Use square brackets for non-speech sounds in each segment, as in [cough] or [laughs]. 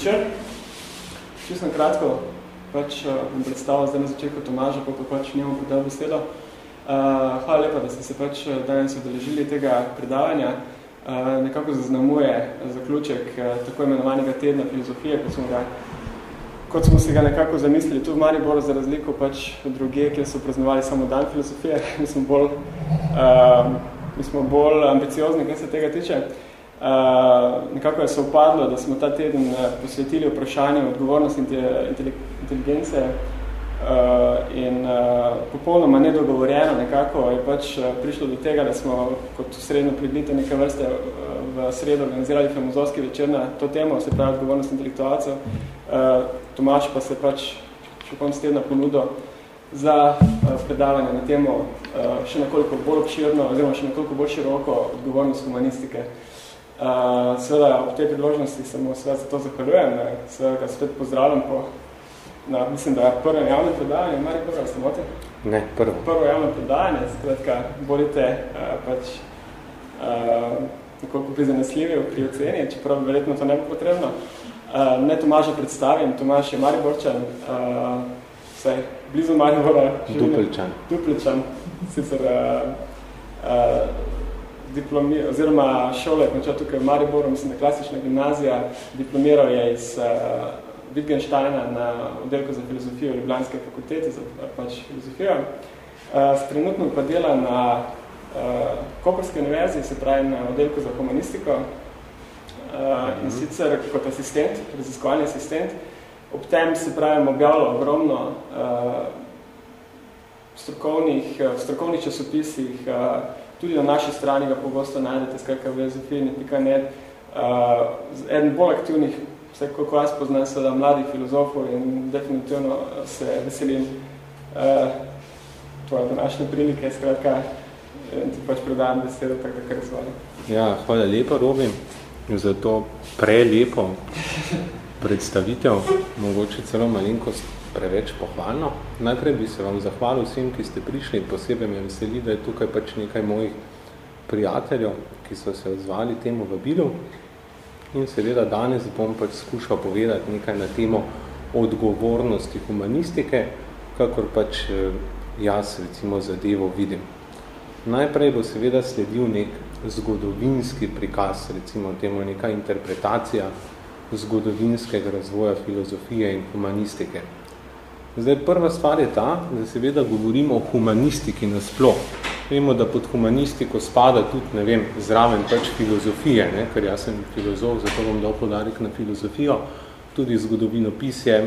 večer. Čisto na kratko pač uh, bom predstavil zdaj na začetku Tomaža, pa pač njemu podal besedo. Uh, hvala lepa, da ste se pač danes odeležili tega predavanja. Uh, nekako zaznamuje zaključek uh, tako imenovanega tedna filozofije, kot smo, ga, kot smo si ga nekako zamislili tu v Mariboru za razliko pač druge, kjer so praznovali samo dan filozofije. [laughs] mi, smo bolj, uh, mi smo bolj ambiciozni, kaj se tega tiče. Uh, nekako je se upadlo, da smo ta teden uh, posvetili vprašanju odgovornosti inteligence uh, in popolnoma nedogovorjeno nekako je pač prišlo do tega, da smo kot srednjo pridnite neke vrste v sredo organizirali filozofski večer na to temo, se pravi odgovornost intelektualcev. Tomaš pa se pač še konc tedna ponudil za predavanje na temo še nekoliko bolj obširno oziroma še nekoliko bolj široko odgovornost humanistike. Uh, seveda, ob tej priložnosti se mu seveda za to zahvaljujem, ne. seveda ga spet pozdravljam po, na, mislim, da je prvo javno predavanje, Mari, prvo, se moti? Ne, prvo. Prvo javno predavanje, skratka, bolite uh, pač uh, nekoliko prizanesljivi pri oceni, čeprav verjetno to ne bo potrebno. Uh, ne Tomaža predstavim, Tomaž je Mariborčan, uh, vsaj blizu Maribora. Duplčan. Duplčan, sicer uh, uh, diplomi, oziroma šole je končal tukaj v Mariboru, mislim, da klasična gimnazija, diplomiral je iz uh, Wittgensteina na oddelku za filozofijo Ljubljanske fakultete za pač filozofijo. Uh, trenutno pa dela na uh, Koperske univerzi, se pravi na oddelku za humanistiko uh, in sicer kot asistent, raziskovalni asistent. Ob tem se pravim objavilo ogromno uh, strokovnih, uh, strokovnih časopisih, uh, tudi na naši strani ga pogosto najdete, jezofilni.net. Uh, eden bolj aktivnih, vse koliko jaz poznam, seveda mladih filozofov in definitivno se veselim uh, tvoje današnje prilike, skratka, ti pač predajam besedo, tako kar zvali. Ja, hvala lepa, Robin, za to prelepo predstavitev, mogoče celo malenkost preveč pohvalno. Najprej bi se vam zahvalil vsem, ki ste prišli in posebej me veseli, da je tukaj pač nekaj mojih prijateljev, ki so se odzvali temu vabilu. In seveda danes bom pač skušal povedati nekaj na temo odgovornosti humanistike, kakor pač eh, jaz recimo zadevo vidim. Najprej bo seveda sledil nek zgodovinski prikaz, recimo temu neka interpretacija zgodovinskega razvoja filozofije in humanistike. Zdaj, prva stvar je ta, da seveda govorimo o humanistiki nasploh. Vemo, da pod humanistiko spada tudi, ne vem, zraven pač filozofije, ne? ker jaz sem filozof, zato bom dal podarek na filozofijo, tudi zgodovinopisje,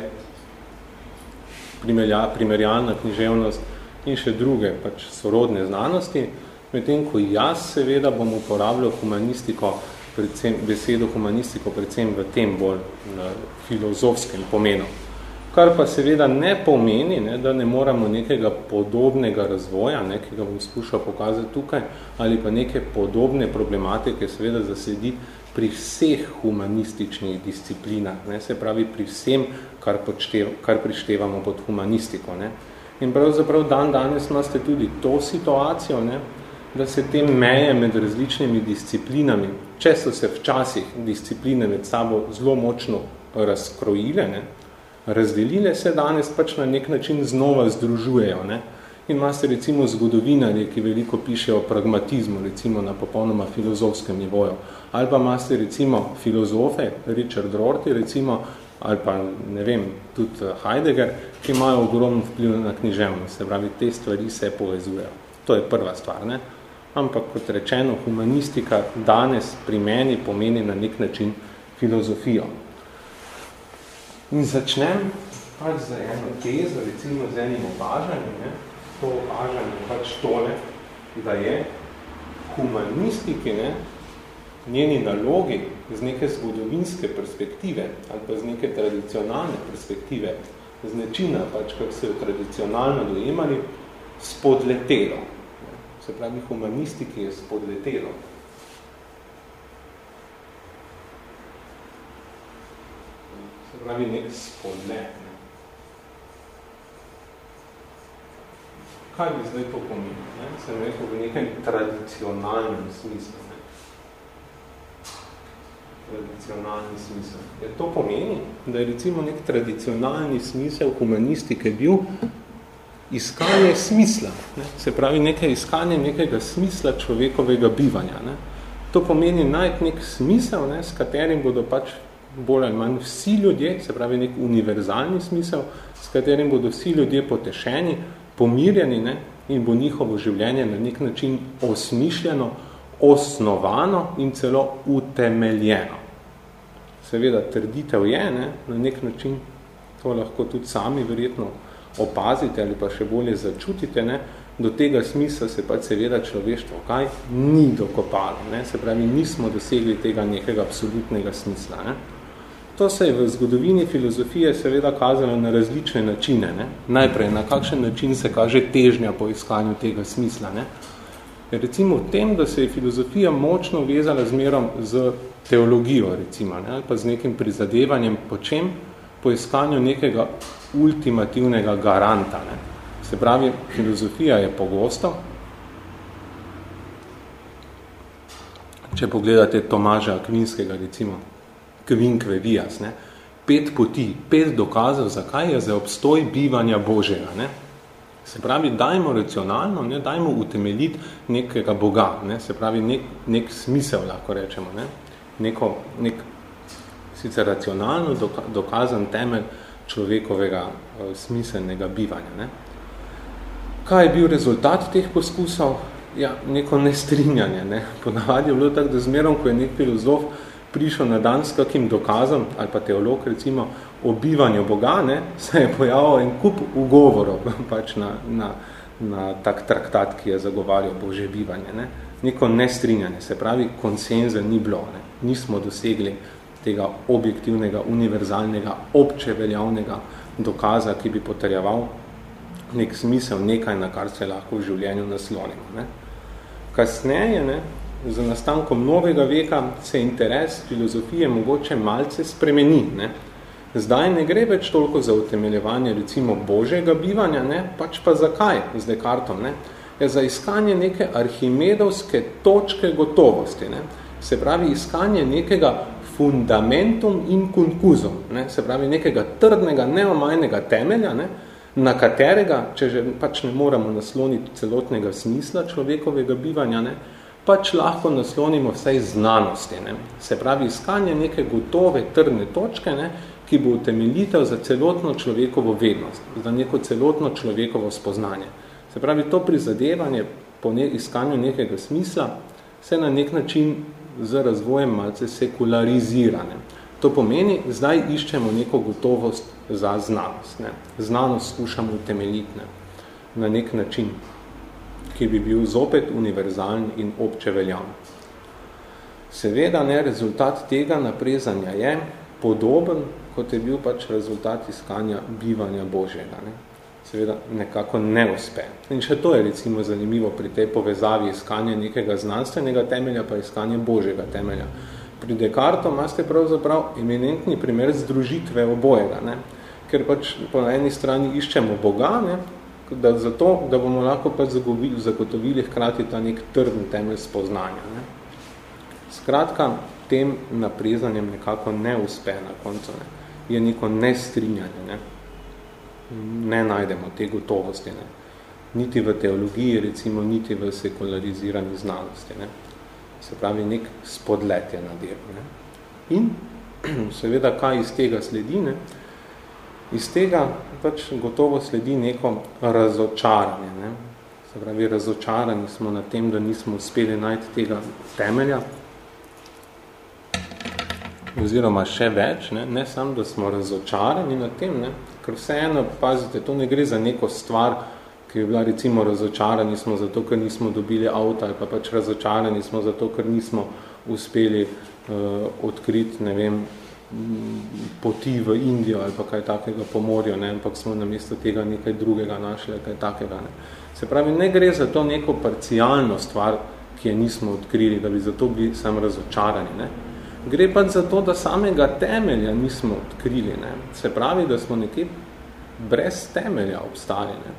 primerjalna književnost in še druge pač sorodne znanosti, medtem ko jaz seveda bom uporabljal humanistiko, predvsem, besedo humanistiko predvsem v tem bolj filozofskem pomenu kar pa seveda ne pomeni, ne, da ne moramo nekega podobnega razvoja, ne, ki ga bom skušal pokazati tukaj, ali pa neke podobne problematike seveda zasledi pri vseh humanističnih disciplinah, ne, se pravi pri vsem, kar, počtev, kar prištevamo pod humanistiko. Ne. In pravzaprav dan danes imate tudi to situacijo, ne, da se te meje med različnimi disciplinami, če so se včasih discipline med sabo zelo močno razkrojile, ne, razdelile se danes pač na nek način znova združujejo. Ne? In imate recimo zgodovinarje, ki veliko pišejo o pragmatizmu, recimo na popolnoma filozofskem nivoju. Ali pa imate recimo filozofe, Richard Rorty, recimo, ali pa ne vem, tudi Heidegger, ki imajo ogromno vpliv na književnost. Se pravi, te stvari se povezujejo. To je prva stvar. Ne? Ampak kot rečeno, humanistika danes pri meni pomeni na nek način filozofijo. In začnem pač za eno tezo, recimo z enim opažanjem, ne? to opažanje pač tole, da je humanistiki, ne? njeni nalogi z neke zgodovinske perspektive ali pa z neke tradicionalne perspektive, z nečina, pač, kako se jo tradicionalno dojemali, spodletelo. Se pravi, humanistiki je spodletelo. Pravi nek spodlet. Ne. Kaj bi zdaj to pomenil? Ne? Sem rekel v nekem tradicionalnem smislu. Ne? tradicionalni smisel. Je to pomeni, da je recimo nek tradicionalni smisel humanistike bil iskanje smisla. Ne? Se pravi, nekaj iskanje nekega smisla človekovega bivanja. Ne? To pomeni najti nek smisel, ne, s katerim bodo pač bolj ali manj vsi ljudje, se pravi nek univerzalni smisel, s katerim bodo vsi ljudje potešeni, pomirjeni ne, in bo njihovo življenje na nek način osmišljeno, osnovano in celo utemeljeno. Seveda, trditev je, ne, na nek način, to lahko tudi sami verjetno opazite ali pa še bolje začutite, ne, do tega smisla se pa seveda človeštvo kaj ni dokopalo. Ne? Se pravi, nismo dosegli tega nekega absolutnega smisla. Ne? To se je v zgodovini filozofije seveda kazalo na različne načine. Ne? Najprej, na kakšen način se kaže težnja po iskanju tega smisla. Ne? Recimo v tem, da se je filozofija močno vezala zmerom z teologijo, recimo, ne? ali pa z nekim prizadevanjem po čem? Po iskanju nekega ultimativnega garanta. Ne? Se pravi, filozofija je pogosto. Če pogledate Tomaža Akvinskega, recimo, Kvinkve Vijas, ne? pet poti, pet dokazov, zakaj je za obstoj bivanja Božjega. Ne? Se pravi, dajmo racionalno, ne? dajmo utemeljiti nekega Boga, ne? se pravi, nek, nek smisel, lahko rečemo, ne? Neko, nek sicer racionalno dokazan temelj človekovega uh, smiselnega bivanja. Ne? Kaj je bil rezultat teh poskusov? Ja, neko nestrinjanje. Ne? [laughs] Ponavadi je bilo tako, da zmerom, ko je nek filozof prišel na dan s kakim dokazom, ali pa teolog recimo, o bivanju Boga, ne? se je pojavil en kup ugovorov [laughs] pač na, na, na tak traktat, ki je zagovarjal Bože bivanje. Ne? Neko nestrinjanje, se pravi, konsenze ni bilo. Ne? Nismo dosegli tega objektivnega, univerzalnega, obče veljavnega dokaza, ki bi potrjeval nek smisel, nekaj, na kar se lahko v življenju naslonimo. Ne. Kasneje, ne, za nastankom novega veka, se interes filozofije mogoče malce spremeni. Ne. Zdaj ne gre več toliko za utemeljevanje recimo božjega bivanja, ne, pač pa zakaj? Z Descartom, ne, je za iskanje neke arhimedovske točke gotovosti, ne, se pravi iskanje nekega fundamentum in concusum, ne, se pravi nekega trdnega, neomajnega temelja, ne, na katerega, če že pač ne moramo nasloniti celotnega smisla človekovega bivanja, ne, pač lahko naslonimo vsej znanosti. Ne. Se pravi, iskanje neke gotove trdne točke, ne, ki bo utemeljitev za celotno človekovo vednost, za neko celotno človekovo spoznanje. Se pravi, to prizadevanje po ne, iskanju nekega smisla se na nek način z razvojem malce sekularizira. Ne. To pomeni, zdaj iščemo neko gotovost za znanost. Ne. Znanost skušamo utemeljiti ne. na nek način, ki bi bil zopet univerzalen in obče veljan. Seveda ne, rezultat tega naprezanja je podoben, kot je bil pač rezultat iskanja bivanja Božjega. Ne. Seveda nekako ne uspe. In še to je recimo zanimivo pri tej povezavi iskanja nekega znanstvenega temelja pa iskanja Božjega temelja. Pri Descartu imate pravzaprav eminentni primer združitve obojega. Ne ker pač po eni strani iščemo Boga, ne, da, zato, da bomo lahko pač zagotovili, zagotovili hkrati ta nek trden temelj spoznanja. Ne. Skratka, tem naprezanjem nekako ne uspe na koncu. Ne. Je neko nestrinjanje. Ne. ne najdemo te gotovosti. Ne. Niti v teologiji, recimo, niti v sekularizirani znanosti. Ne. Se pravi, nek spodlet je na delu. Ne. In [clears throat] seveda, kaj iz tega sledi, ne, Iz tega pač gotovo sledi neko razočaranje. Ne? Se pravi, razočarani smo na tem, da nismo uspeli najti tega temelja. Oziroma še več, ne, ne samo, da smo razočarani na tem, ne? ker vseeno, pazite, to ne gre za neko stvar, ki je bila recimo razočarani smo zato, ker nismo dobili avta, ali pa pač razočarani smo zato, ker nismo uspeli uh, odkriti, ne vem, poti v Indijo ali pa kaj takega po morju, ne, ampak smo namesto tega nekaj drugega našli, kaj takega. Ne. Se pravi, ne gre za to neko parcialno stvar, ki je nismo odkrili, da bi zato bili sam razočarani. Ne. Gre pa za to, da samega temelja nismo odkrili. Ne. Se pravi, da smo nekje brez temelja obstali. Ne.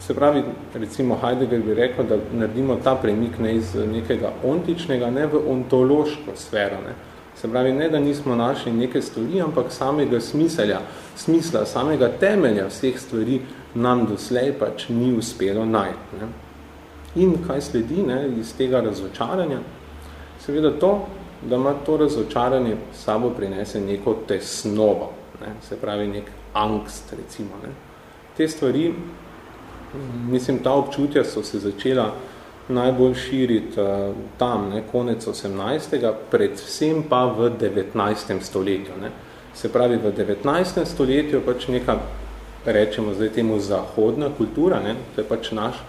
Se pravi, recimo Heidegger bi rekel, da naredimo ta premik ne iz nekega ontičnega, ne v ontološko sfero. Ne Se pravi, ne, da nismo našli neke stvari, ampak samega smiselja, smisla, samega temelja vseh stvari nam doslej pač ni uspelo najti. Ne. In kaj sledi ne, iz tega razočaranja? Seveda to, da ima to razočaranje sabo prinese neko tesnovo, ne, se pravi nek angst, recimo. Ne. Te stvari, mislim, ta občutja so se začela najbolj širiti uh, tam, ne, konec 18. predvsem pa v 19. stoletju. Ne. Se pravi, v 19. stoletju pač neka, rečemo zdaj temu, zahodna kultura, ne, to je pač naš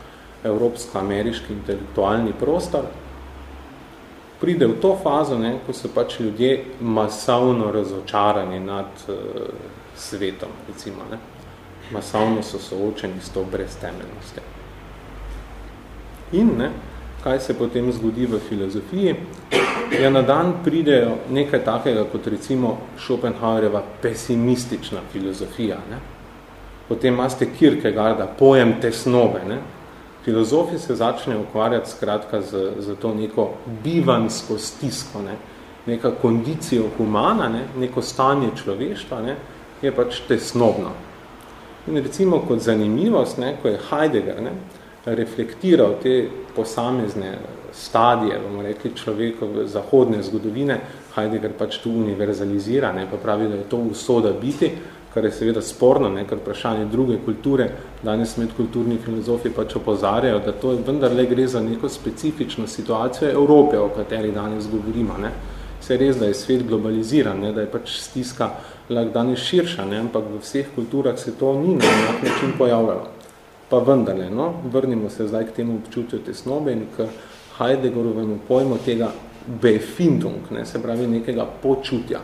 evropsko-ameriški intelektualni prostor, pride v to fazo, ne, ko so pač ljudje masovno razočarani nad uh, svetom, recimo. Ne. Masovno so soočeni s to breztemeljnostjo. In ne, kaj se potem zgodi v filozofiji? Ja, na dan pridejo nekaj takega, kot recimo Schopenhauerjeva pesimistična filozofija. Ne. Potem imate Kierkegaarda, pojem tesnobe, ne. Filozofi se začne ukvarjati skratka z, z to neko bivansko stisko, ne. neka kondicijo humana, ne. neko stanje človeštva, ne, je pač tesnobno. In recimo kot zanimivost, ne, ko je Heidegger ne, reflektiral te posamezne stadije, bomo rekli človekove zahodne zgodovine, Heidegger pač tu univerzalizira, ne, pa pravi, da je to usoda biti, kar je seveda sporno, ne, ker vprašanje druge kulture, danes med kulturni filozofi pač opozarjajo, da to vendarle gre za neko specifično situacijo Evrope, o kateri danes govorimo. Ne. Se je res, da je svet globaliziran, ne, da je pač stiska lahko danes širša, ne, ampak v vseh kulturah se to ni na enak način pojavljalo. Pa vendarle, no, vrnimo se zdaj k temu občutju tesnobe in k Heideggerovemu pojmu tega Befindung, ne, se pravi nekega počutja.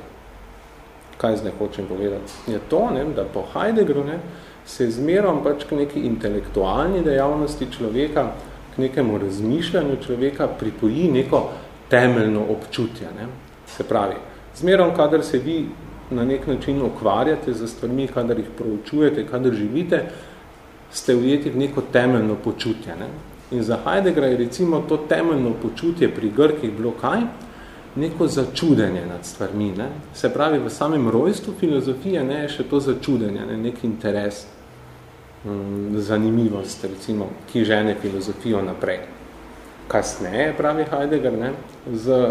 Kaj zdaj hočem povedati? Je to, ne, da po Heideggeru ne, se zmerom pač k neki intelektualni dejavnosti človeka, k nekemu razmišljanju človeka pripoji neko temeljno občutje. Ne. Se pravi, zmerom, kadar se vi na nek način ukvarjate za stvarmi, kadar jih proučujete, kadar živite, ste ujeti v neko temeljno počutje. Ne? In za Heideggera je recimo to temeljno počutje pri Grkih bilo kaj? Neko začudenje nad stvarmi. Ne? Se pravi, v samem rojstvu filozofije ne, je še to začudenje, ne? nek interes, mm, zanimivost, recimo, ki žene filozofijo naprej. Kasneje, pravi Heidegger, ne? z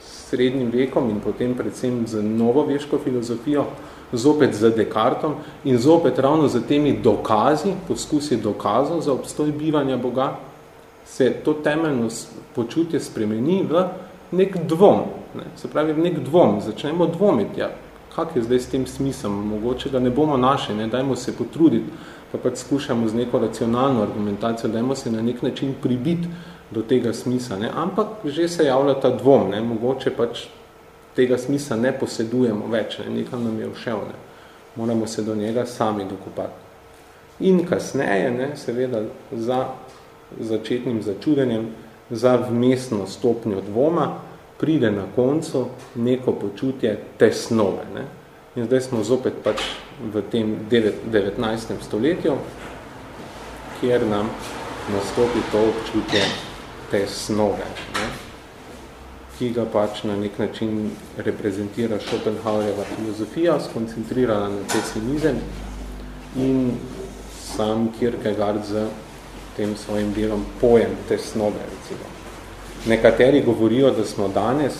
srednjim vekom in potem predvsem z novoveško filozofijo, zopet z Descartom in zopet ravno z temi dokazi, poskusi dokazov za obstoj bivanja Boga, se to temeljno počutje spremeni v nek dvom. Ne? Se pravi, v nek dvom. Začnemo dvomiti, ja, kak je zdaj s tem smislom, mogoče ga ne bomo našli, ne? dajmo se potruditi, pa pač skušamo z neko racionalno argumentacijo, dajmo se na nek način pribiti do tega smisla. Ne? Ampak že se javlja ta dvom, ne? mogoče pač tega smisla ne posedujemo več, ne? nekam nam je všel, ne? moramo se do njega sami dokupati. In kasneje, ne, seveda, za začetnim začudenjem, za vmesno stopnjo dvoma, pride na koncu neko počutje tesnove. Ne. In zdaj smo zopet pač v tem 19. stoletju, kjer nam nastopi to občutje tesnove. Ne ki ga pač na nek način reprezentira Schopenhauerjeva filozofija, skoncentrirana na pesimizem in sam Kierkegaard z tem svojim delom pojem tesnobe, recimo. Nekateri govorijo, da smo danes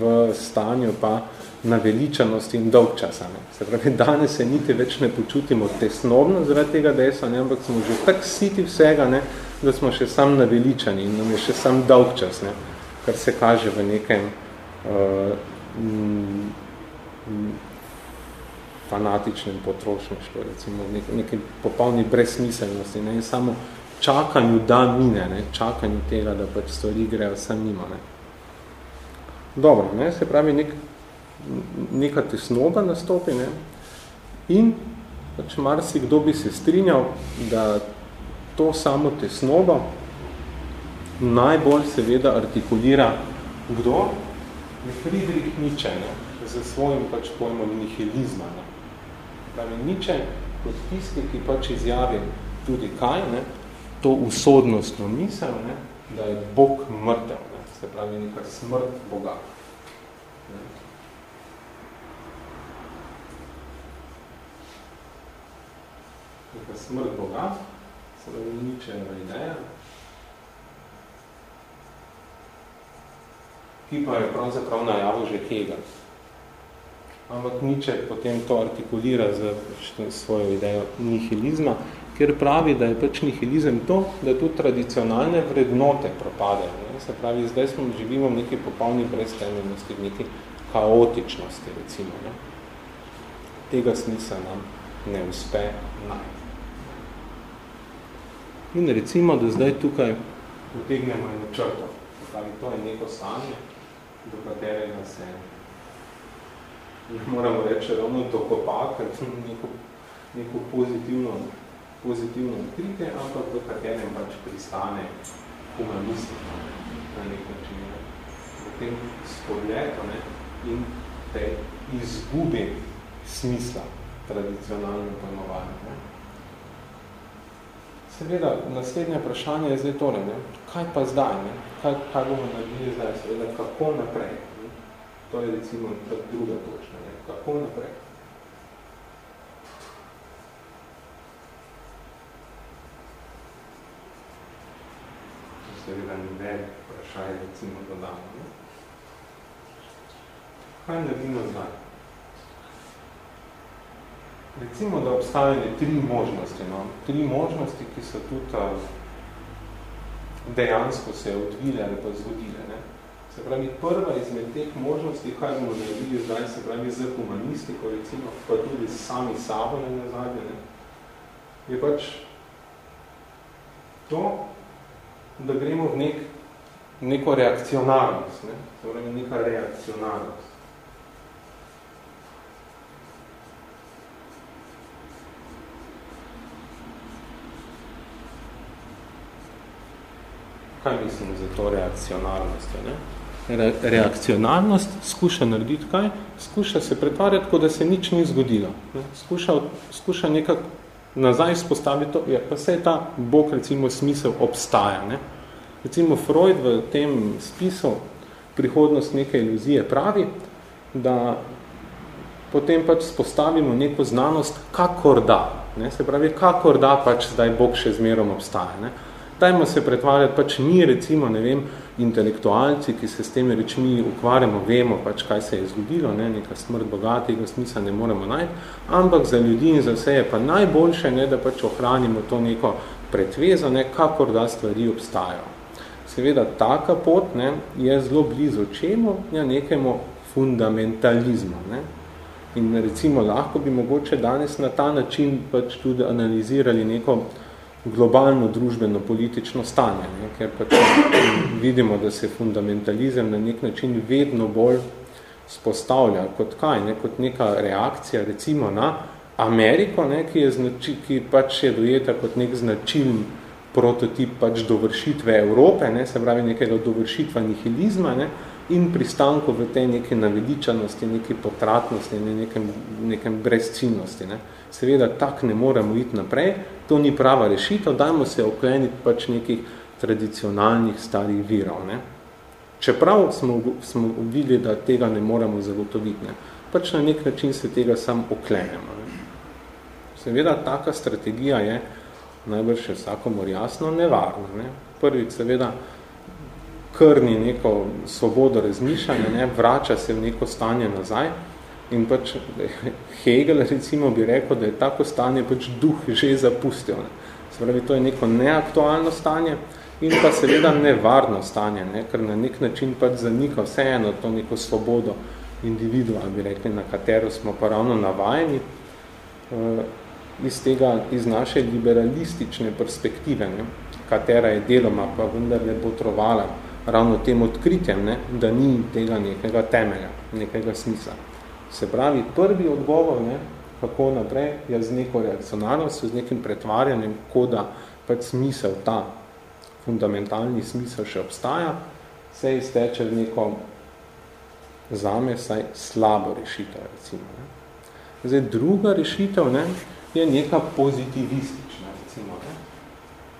v stanju pa naveličanosti in dolg časa. Ne. Se pravi, danes se niti več ne počutimo tesnobno zaradi tega desa, ne, ampak smo že tak siti vsega, ne, da smo še sam naveličani in nam je še sam dolg čas. Ne kar se kaže v nekem uh, fanatičnem potrošništvu, recimo nek, nekem popolni brezsmiselnosti, ne, samo čakanju da mine, ne, čakanju tega, da pač stvari grejo sam mimo. Ne. Dobro, ne, se pravi, nek, neka tesnoba nastopi ne, in pač marsi kdo bi se strinjal, da to samo tesnobo najbolj seveda artikulira kdo? Friedrich Nietzsche, ne? za svojim pač pojmom nihilizma. Ne? Pravi, Nietzsche kot tisti, ki pač izjavi tudi kaj, ne? to usodnostno misel, ne? da je Bog mrtev, ne? se pravi neka smrt Boga. Neka smrt Boga, se da ničeva ideja, ki pa je pravzaprav najavil že Hegel. Ampak Niče potem to artikulira z svojo idejo nihilizma, ker pravi, da je pač nihilizem to, da tudi tradicionalne vrednote propadajo. Se pravi, zdaj smo živimo v neki popolni breztemeljnosti, v neki kaotičnosti, recimo. Ne? Tega smisla nam ne uspe najti. In recimo, da zdaj tukaj potegnemo eno črto. Pravi, to je neko stanje, do katerega se moramo reči ravno dokopa, ker neko, neko pozitivno, pozitivno odkritje, ampak v katerem pač pristane humanistika na nek način. Ne. V tem spodletu ne, in te izgubi smisla tradicionalno pojmovanja. Seveda, naslednje vprašanje je zdaj tole, ne? kaj pa zdaj, ne? Kaj, kaj bomo naredili zdaj, seveda, kako naprej? Ne? To je recimo druga točka, ne? kako naprej? Seveda, ni velik vprašaj, recimo, dodamo. Kaj naredimo zdaj? Recimo, da obstajajo tri možnosti, no? tri možnosti, ki so tudi uh, dejansko se odvile ali pa zgodile. Ne? Se pravi, prva izmed teh možnosti, kaj bomo naredili zdaj, se pravi, z humanistiko, recimo, pa tudi sami sabo ne nazadnje, ne? je pač to, da gremo v nek, neko reakcionarnost, ne? se pravi, neka reakcionarnost. Kaj mislim za to reakcionarnost? Ne? Re, reakcionarnost skuša narediti kaj? Skuša se pretvarjati, kot da se nič ni zgodilo. Ne? Skuša, skuša nekako nazaj spostaviti to, ja, pa se ta Bog, recimo, smisel obstaja. Ne? Recimo Freud v tem spisu prihodnost neke iluzije pravi, da potem pač spostavimo neko znanost, kakor da. Ne? Se pravi, kakor da pač zdaj Bog še zmerom obstaja. Ne? Dajmo se pretvarjati, pač mi recimo, ne vem, intelektualci, ki se s temi rečmi ukvarjamo, vemo pač, kaj se je zgodilo, ne, neka smrt bogatega smisla ne moremo najti, ampak za ljudi in za vse je pa najboljše, ne, da pač ohranimo to neko pretvezo, ne, kakor da stvari obstajajo. Seveda, taka pot ne, je zelo blizu čemu, ja, nekemu fundamentalizmu. Ne. In recimo lahko bi mogoče danes na ta način pač tudi analizirali neko globalno družbeno-politično stanje, ne, ker pač vidimo, da se fundamentalizem na nek način vedno bolj spostavlja kot kaj, ne, kot neka reakcija recimo na Ameriko, ne, ki, je znači, ki pač je dojeta kot nek značiln prototip pač dovršitve Evrope, ne, se pravi nekega dovršitva nihilizma ne, in pristanku v tej neke naveličanosti, neki potratnosti, ne, nekem, nekem brezciljnosti. Ne. Seveda tak ne moramo iti naprej, to ni prava rešitev, dajmo se okleniti pač nekih tradicionalnih starih virov. Ne. Čeprav smo, smo videli, da tega ne moramo zagotoviti, ne. pač na nek način se tega sam oklenemo. Ne. Seveda, taka strategija je najbrž še vsakomor jasno nevarna. Ne. Prvič, seveda, krni neko svobodo razmišljanja, ne, vrača se v neko stanje nazaj, In pač Hegel recimo bi rekel, da je tako stanje pač duh že zapustil. Ne. Se pravi, to je neko neaktualno stanje in pa seveda nevarno stanje, ne, ker na nek način pač zanika vseeno to neko svobodo individua, bi rekli, na katero smo pa ravno navajeni uh, iz tega, iz naše liberalistične perspektive, ne, katera je deloma pa vendar ne potrovala ravno tem odkritjem, ne, da ni tega nekega temelja, nekega smisla. Se pravi, prvi odgovor, ne, kako naprej, je z neko reakcionalnostjo, z nekim pretvarjanjem, ko da pač smisel, ta fundamentalni smisel še obstaja, se izteče v neko zame saj slabo rešitev, recimo. Ne. Zdaj, druga rešitev ne, je neka pozitivistična, recimo. Ne.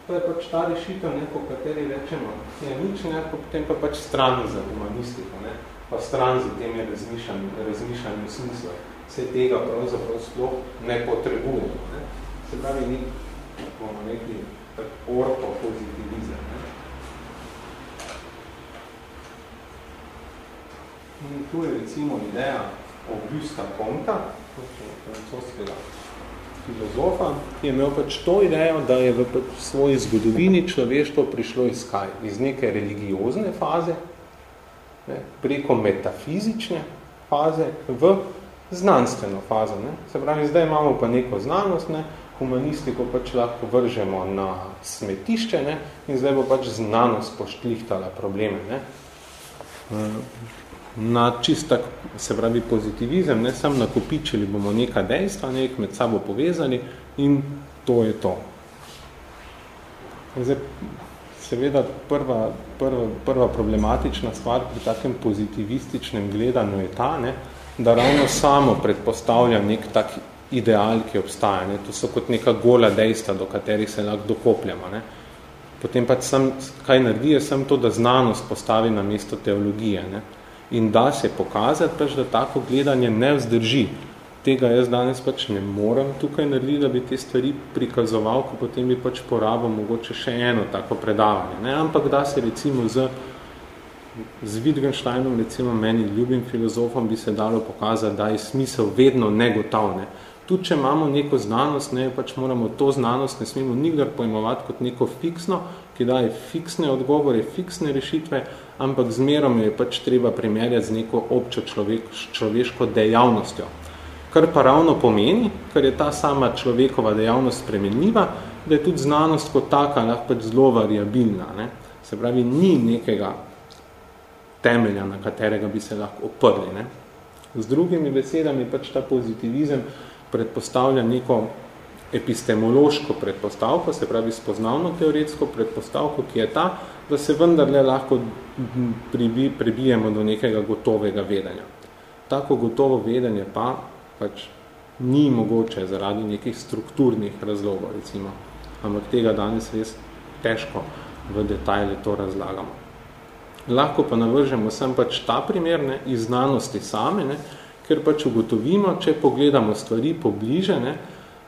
To je pač ta rešitev, ne, po kateri rečemo, je nič, ne, potem pa pač stran za humanistiko. Ne pa stran za temi razmišljanju, razmišljanju smisla. Vse tega pravzaprav sploh ne potrebujemo. Ne? Se pravi, ni, bomo tak orto pozitivizem. Ne? In tu je recimo ideja Augusta Comta, francoskega filozofa, ki je imel pač to idejo, da je v svoji zgodovini človeštvo prišlo iz kaj? Iz neke religiozne faze, ne, preko metafizične faze v znanstveno fazo. Ne. Se pravi, zdaj imamo pa neko znanost, ne, humanistiko pač lahko vržemo na smetišče ne, in zdaj bo pač znanost pošlihtala probleme. Ne. Na čistak, se pravi, pozitivizem, ne sam nakopičili bomo neka dejstva, nek med sabo povezali in to je to. Zdaj, seveda prva, prva, prva problematična stvar pri takem pozitivističnem gledanju je ta, ne, da ravno samo predpostavlja nek tak ideal, ki obstaja. Ne. To so kot neka gola dejstva, do katerih se lahko dokopljamo. Ne. Potem pa sam, kaj naredi, je sem to, da znanost postavi na mesto teologije. Ne. In da se pokazati, pač, da tako gledanje ne vzdrži tega jaz danes pač ne morem tukaj narediti, da bi te stvari prikazoval, ko potem bi pač porabil mogoče še eno tako predavanje. Ne? Ampak da se recimo z, z Wittgensteinom, recimo meni ljubim filozofom, bi se dalo pokazati, da je smisel vedno negotov. Ne? Tudi, če imamo neko znanost, ne, pač moramo to znanost, ne smemo nikdar pojmovati kot neko fiksno, ki daje fiksne odgovore, fiksne rešitve, ampak zmerom je pač treba primerjati z neko občo človek, človeško dejavnostjo kar pa ravno pomeni, ker je ta sama človekova dejavnost spremenljiva, da je tudi znanost kot taka lahko pač zelo variabilna. Ne? Se pravi, ni nekega temelja, na katerega bi se lahko oprli. Ne? Z drugimi besedami pač ta pozitivizem predpostavlja neko epistemološko predpostavko, se pravi spoznavno teoretsko predpostavko, ki je ta, da se vendarle lahko prebijemo do nekega gotovega vedenja. Tako gotovo vedenje pa pač ni mogoče zaradi nekih strukturnih razlogov, recimo. Ampak tega danes res težko v detajle to razlagamo. Lahko pa navržemo sem pač ta primer ne, iz znanosti same, ne, ker pač ugotovimo, če pogledamo stvari pobliže, ne,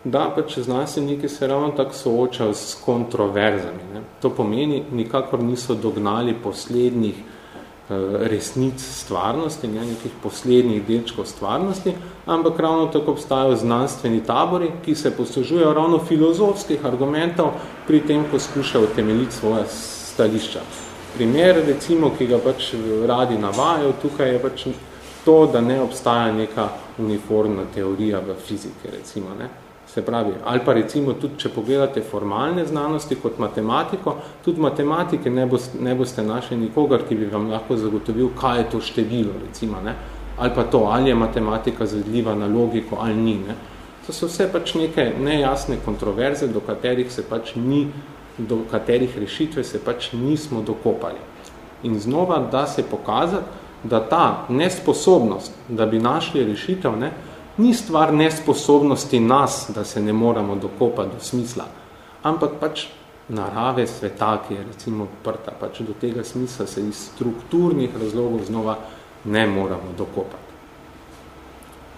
da pač znanstveniki se ravno tako soočajo s kontroverzami. Ne. To pomeni, nikakor niso dognali poslednjih Eh, resnic stvarnosti, ne, nekih poslednjih delčkov stvarnosti, ampak ravno tako obstajajo znanstveni tabori, ki se poslužujejo ravno filozofskih argumentov pri tem, ko skušajo utemeljiti svoja stališča. Primer, recimo, ki ga pač radi navajajo, tukaj je pač to, da ne obstaja neka uniformna teorija v fiziki, recimo. Ne. Se pravi, ali pa recimo tudi, če pogledate formalne znanosti kot matematiko, tudi matematike ne boste, ne boste našli nikogar, ki bi vam lahko zagotovil, kaj je to število, recimo, ne? Ali pa to, ali je matematika zadljiva na logiko ali ni. Ne? To so vse pač neke nejasne kontroverze, do katerih se pač ni, do katerih rešitve se pač nismo dokopali. In znova, da se pokazati, da ta nesposobnost, da bi našli rešitev, ne, ni stvar nesposobnosti nas, da se ne moramo dokopati do smisla, ampak pač narave sveta, ki je recimo prta, pač do tega smisla se iz strukturnih razlogov znova ne moramo dokopati.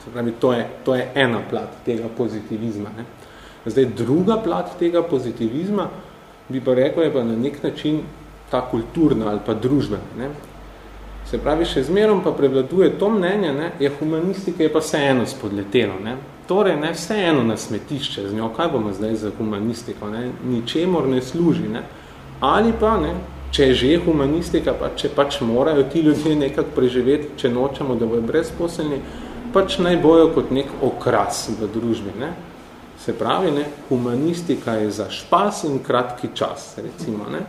Se pravi, to je, to je ena plat tega pozitivizma. Ne? Zdaj, druga plat tega pozitivizma, bi pa rekel, je pa na nek način ta kulturna ali pa družbena. Ne? Se pravi, še zmerom pa prevladuje to mnenje, ne, je humanistika je pa vseeno spodletelo. Ne. Torej, ne, vseeno na smetišče z njo, kaj bomo zdaj za humanistiko, ne, ničemor ne služi. Ne. Ali pa, ne, če je že humanistika, pa če pač morajo ti ljudje nekako preživeti, če nočemo, da bojo brezposelni, pač naj bojo kot nek okras v družbi. Ne. Se pravi, ne, humanistika je za špas in kratki čas, recimo. Ne.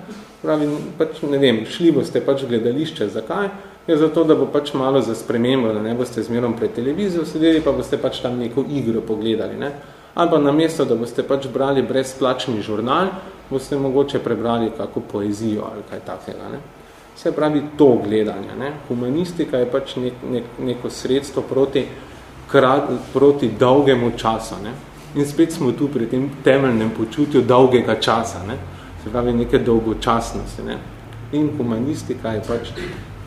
Pravi, pač, ne vem, šli boste pač gledališče, zakaj? je zato, da bo pač malo za spremembo, da ne boste zmerom pred televizijo sedeli, pa boste pač tam neko igro pogledali. Ne? Ali pa namesto, da boste pač brali brezplačni žurnal, boste mogoče prebrali kako poezijo ali kaj takega. Ne? Se pravi to gledanje. Ne? Humanistika je pač nek, nek, neko sredstvo proti, krat, proti dolgemu času. Ne? In spet smo tu pri tem temeljnem počutju dolgega časa. Ne? Se pravi neke dolgočasnosti. Ne? In humanistika je pač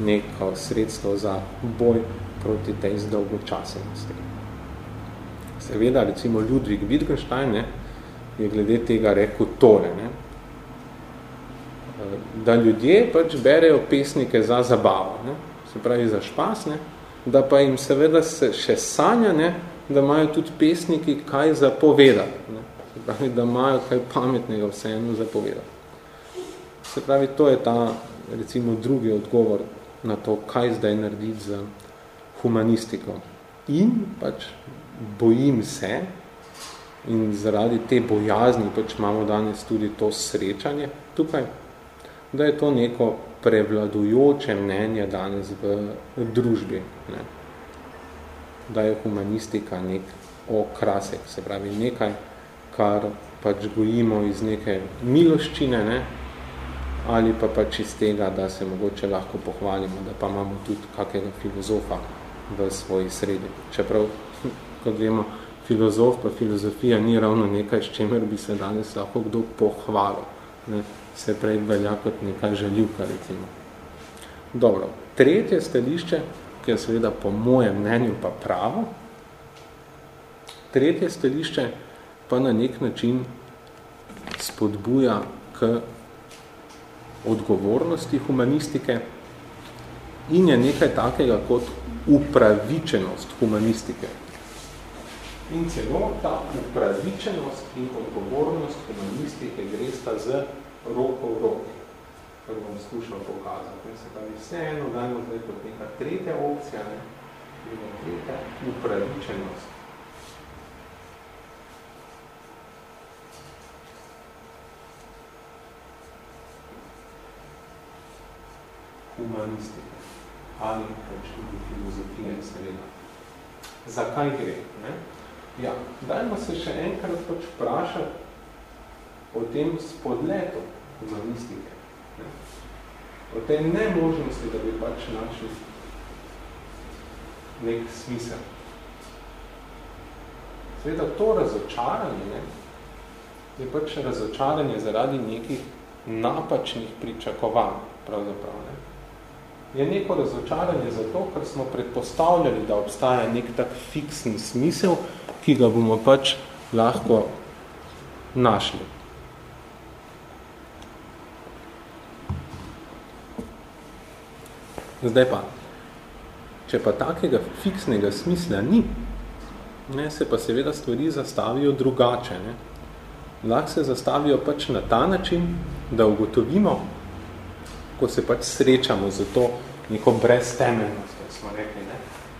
neko sredstvo za boj proti tej zdolgočasenosti. Seveda, recimo Ludwig Wittgenstein ne, je glede tega rekel tole, ne, da ljudje pač berejo pesnike za zabavo, ne, se pravi za špas, ne, da pa jim seveda se še sanja, ne, da imajo tudi pesniki kaj zapovedati, ne, se pravi, da imajo kaj pametnega vseeno zapovedati. Se pravi, to je ta, recimo, drugi odgovor na to, kaj zdaj narediti z humanistiko. In pač bojim se, in zaradi te bojazni pač imamo danes tudi to srečanje tukaj, da je to neko prevladujoče mnenje danes v, družbi. Ne? Da je humanistika nek okrasek, se pravi nekaj, kar pač gojimo iz neke miloščine, ne? ali pa pač iz tega, da se mogoče lahko pohvalimo, da pa imamo tudi kakega filozofa v svoji sredi. Čeprav, kot vemo, filozof pa filozofija ni ravno nekaj, s čemer bi se danes lahko kdo pohvalil. Ne? Se prej velja kot neka željivka, recimo. Dobro, tretje stališče, ki je seveda po mojem mnenju pa pravo, tretje stališče pa na nek način spodbuja k odgovornosti humanistike in je nekaj takega kot upravičenost humanistike. In celo ta upravičenost in odgovornost humanistike gre sta z roko v roki, kar bom skušal pokazati. Se pravi, vseeno dajmo zdaj kot neka tretja opcija, ne? tretja upravičenost humanistike ali pač tudi filozofije, seveda. Zakaj gre? Ne? Ja, dajmo se še enkrat pač vprašati o tem spodletu humanistike. Ne? O tej nemožnosti, da bi pač našli nek smisel. Seveda to razočaranje ne, je pač razočaranje zaradi nekih napačnih pričakovanj, pravzaprav. Ne je neko razočaranje zato, ker smo predpostavljali, da obstaja nek tak fiksni smisel, ki ga bomo pač lahko našli. Zdaj pa, če pa takega fiksnega smisla ni, ne, se pa seveda stvari zastavijo drugače. Ne. Lahko se zastavijo pač na ta način, da ugotovimo, ko se pač srečamo z to neko breztemeljnost, kot smo rekli, ne?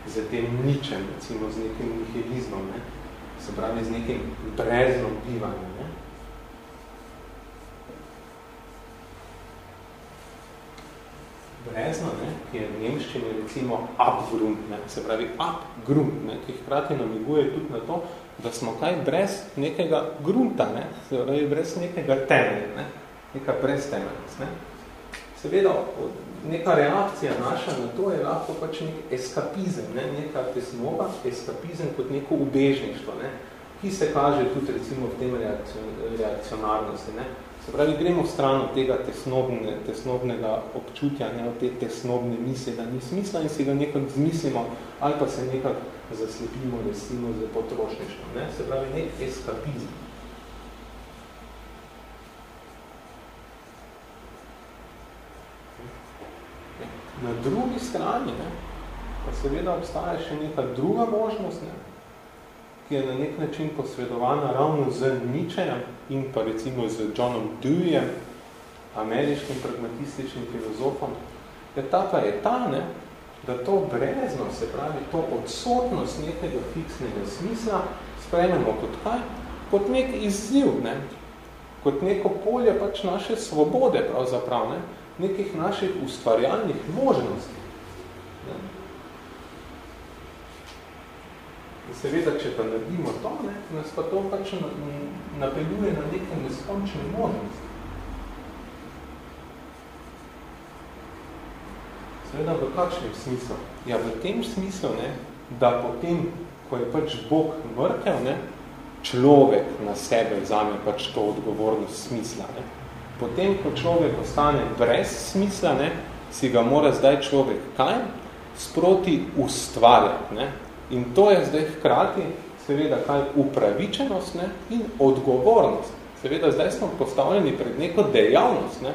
z tem ničem, recimo z nekim nihilizmom, ne? se pravi z nekim breznom bivanjem. Ne? Brezno, ne? ki je v nemščini recimo abgrund, ne? se pravi abgrund, ne? ki hkrati namiguje tudi na to, da smo kaj brez nekega grunta, ne? se pravi brez nekega temelja, ne? neka breztemeljnost. Ne? Seveda, neka reakcija naša na to je lahko pač nek eskapizem, ne? neka tesnova, eskapizem kot neko ubežništvo, ne? ki se kaže tudi recimo v tem reakcionarnosti. Ne? Se pravi, gremo v stran od tega tesnobne, tesnobnega občutja, ne? od te tesnobne misli, da ni smisla in si ga nekako zmislimo ali pa se nekako zaslepimo, resimo za potrošništvo. Ne? Se pravi, nek eskapizem. Na drugi strani ne, pa seveda obstaja še neka druga možnost, ne, ki je na nek način posredovana ravno z Ničejem in pa recimo z Johnom Deweyem, ameriškim pragmatističnim filozofom, da ta pa je ta, ne, da to brezno, se pravi, to odsotnost nekega fiksnega smisla sprejmemo kot kaj? Kot nek izziv, ne, kot neko polje pač naše svobode pravzaprav, ne, nekih naših ustvarjalnih možnosti. Ne? Seveda, če pa naredimo to, ne, nas pa to pač napeljuje na neke neskončne možnosti. Seveda, v kakšnem smislu? Ja, v tem smislu, ne, da potem, ko je pač Bog mrtev, ne, človek na sebe vzame pač to odgovornost smisla. Ne. Potem, ko človek ostane brez smisla, ne, si ga mora zdaj človek kaj? Sproti ustvarjati. Ne? In to je zdaj hkrati seveda kaj upravičenost ne? in odgovornost. Seveda zdaj smo postavljeni pred neko dejavnost, ne,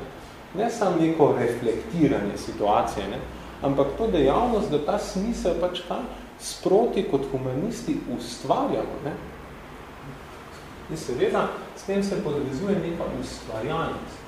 ne samo neko reflektiranje situacije, ne? ampak to dejavnost, da ta smisel pač kaj sproti kot humanisti ustvarjamo. Ne? In seveda s tem se podvezuje neka ustvarjalnost.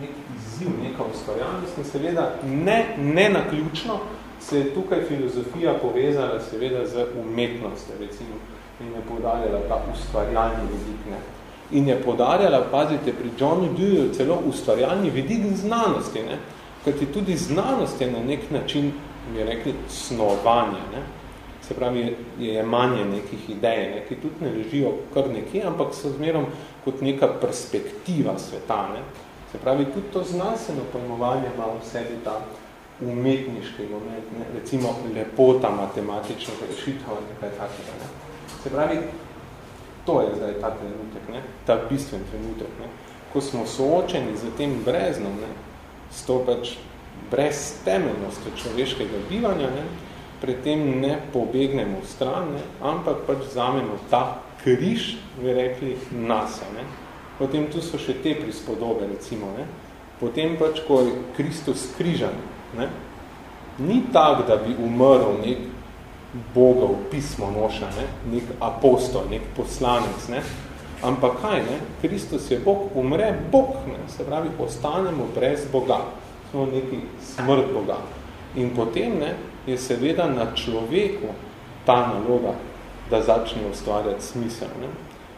Nek izziv, neka ustvarjalnost in seveda ne, ne naključno se je tukaj filozofija povezala seveda z umetnostjo, recimo, in je podarjala ta ustvarjalni vidik. Ne. In je podarjala, pazite, pri Johnu Deweyu celo ustvarjalni vidik znanosti, ne. kajti tudi znanost je na nek način, bi rekli, snovanje. Ne. Se pravi, je, je manje nekih idej, ne, ki tudi ne ležijo kar nekje, ampak so zmerom kot neka perspektiva sveta. Ne. Se pravi, tudi to znanstveno pojmovanje ima v sebi ta umetniški moment, ne? recimo lepota matematičnih rešitev ali nekaj takega. Ne? Se pravi, to je zdaj ta trenutek, ne? ta bistven trenutek. Ne? Ko smo soočeni z tem breznom, ne? s to pač brez temeljnosti človeškega bivanja, ne? pred tem ne pobegnemo v stran, ne? ampak pač vzamemo ta križ, bi rekli, nasa. Ne? Potem tu so še te prispodobe, recimo. Ne? Potem pač, ko je Kristus križan, Ne? Ni tak, da bi umrl nek Bogov pismo noša, ne? nek apostol, nek poslanec, ne? ampak kaj, ne? Kristus je Bog, umre Bog, ne? se pravi, ostanemo brez Boga, smo neki smrt Boga. In potem ne, je seveda na človeku ta naloga, da začne ustvarjati smisel. Ne?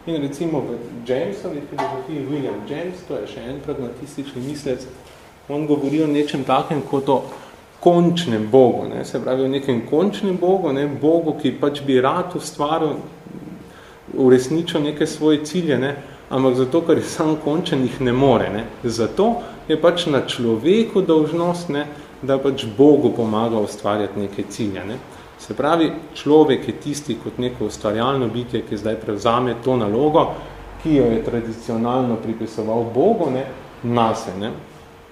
In recimo v Jamesovi filozofiji, William James, to je še en pragmatistični mislec, on govori o nečem takem kot o končnem Bogu, ne? se pravi o nekem končnem Bogu, ne? Bogu, ki pač bi rad ustvaril, uresničil neke svoje cilje, ne? ampak zato, ker je sam končen, jih ne more. Ne? Zato je pač na človeku dolžnost, ne? da pač Bogu pomaga ustvarjati neke cilje. Ne? Se pravi, človek je tisti kot neko ustvarjalno bitje, ki zdaj prevzame to nalogo, ki jo je tradicionalno pripisoval Bogu, ne? nase. Ne?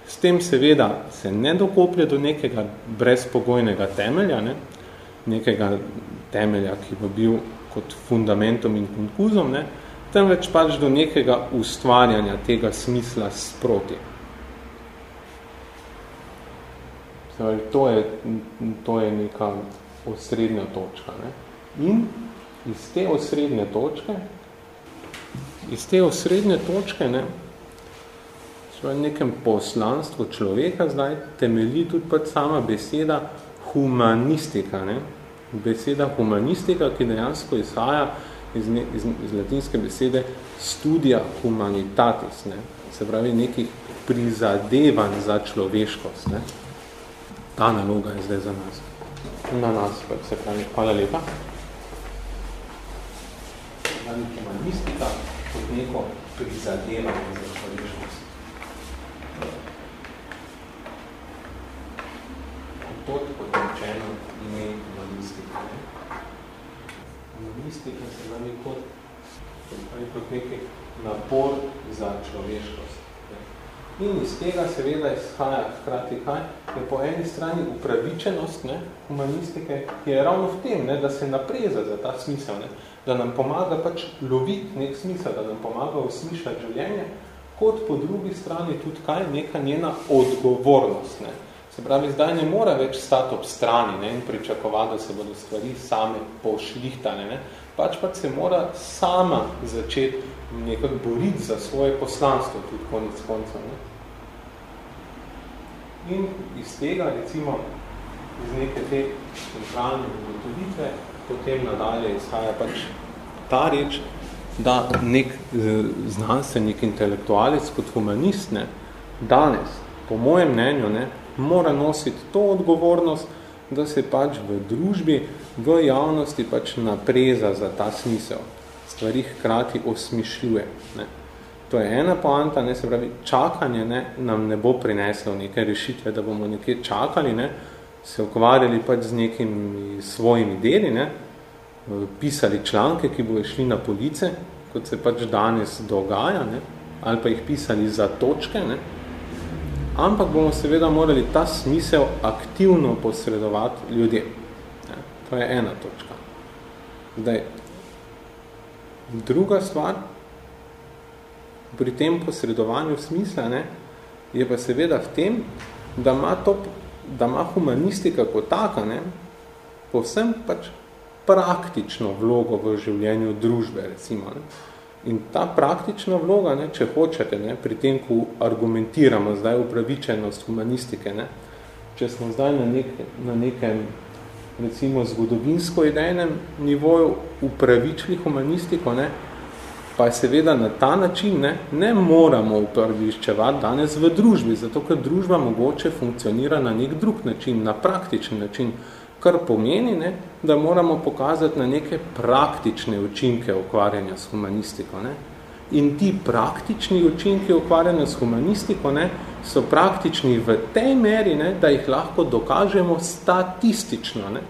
S tem seveda se ne dokoplje do nekega brezpogojnega temelja, ne? nekega temelja, ki bo bil kot fundamentom in konkuzom, ne? temveč pač do nekega ustvarjanja tega smisla sproti. To, je, to je neka osrednja točka. Ne? In iz te osrednje točke, iz te osrednje točke, ne, v nekem poslanstvu človeka zdaj temelji tudi pač sama beseda humanistika. Ne? Beseda humanistika, ki dejansko izhaja iz, ne, iz, iz latinske besede studia humanitatis, ne? se pravi nekih prizadevanj za človeškost. Ne? Ta naloga je zdaj za nas. Na nas, pač se pravi. Hvala lepa. Humanistika kot neko prizadevanje za človeškost. pot podrečeno ime humanistika. Humanistika se pravi kot, kot neki napor za človeškost. In iz tega seveda izhaja hkrati kaj, je po eni strani upravičenost ne, humanistike, ki je ravno v tem, ne, da se napreza za ta smisel, ne, da nam pomaga pač loviti nek smisel, da nam pomaga usmišljati življenje, kot po drugi strani tudi kaj, neka njena odgovornost. Ne. Se pravi, zdaj ne mora več stati ob strani ne, in pričakovati, da se bodo stvari same pošlihtane. Ne. Pač pač se mora sama začeti nekako boriti za svoje poslanstvo, tudi konec koncev. Ne. In iz tega, recimo, iz neke te centralne ugotovitve, potem nadalje izhaja pač ta reč, da nek eh, znanstvenik, intelektualec kot humanist, ne, danes, po mojem mnenju, ne, mora nositi to odgovornost, da se pač v družbi, v javnosti pač napreza za ta smisel. Stvari hkrati osmišljuje. Ne. To je ena poanta, ne, se pravi, čakanje ne, nam ne bo prineslo neke rešitve, da bomo nekje čakali, ne, se ukvarjali pač z nekimi svojimi deli, ne, pisali članke, ki bojo šli na police, kot se pač danes dogaja, ne? ali pa jih pisali za točke, ne? ampak bomo seveda morali ta smisel aktivno posredovati ljudem. Ne? To je ena točka. Zdaj, druga stvar, pri tem posredovanju smisla, ne, je pa seveda v tem, da ima, to, da ima humanistika kot taka, ne, povsem pač praktično vlogo v življenju družbe, recimo. Ne. In ta praktična vloga, ne, če hočete, ne, pri tem, ko argumentiramo zdaj upravičenost humanistike, ne, če smo zdaj na, nek, na nekem recimo zgodovinsko idejnem nivoju upravičili humanistiko, ne, pa seveda na ta način ne, ne moramo upraviščevati danes v družbi, zato ker družba mogoče funkcionira na nek drug način, na praktičen način, kar pomeni, ne, da moramo pokazati na neke praktične učinke ukvarjanja s humanistiko. Ne. In ti praktični učinki ukvarjanja s humanistiko ne, so praktični v tej meri, ne, da jih lahko dokažemo statistično. Ne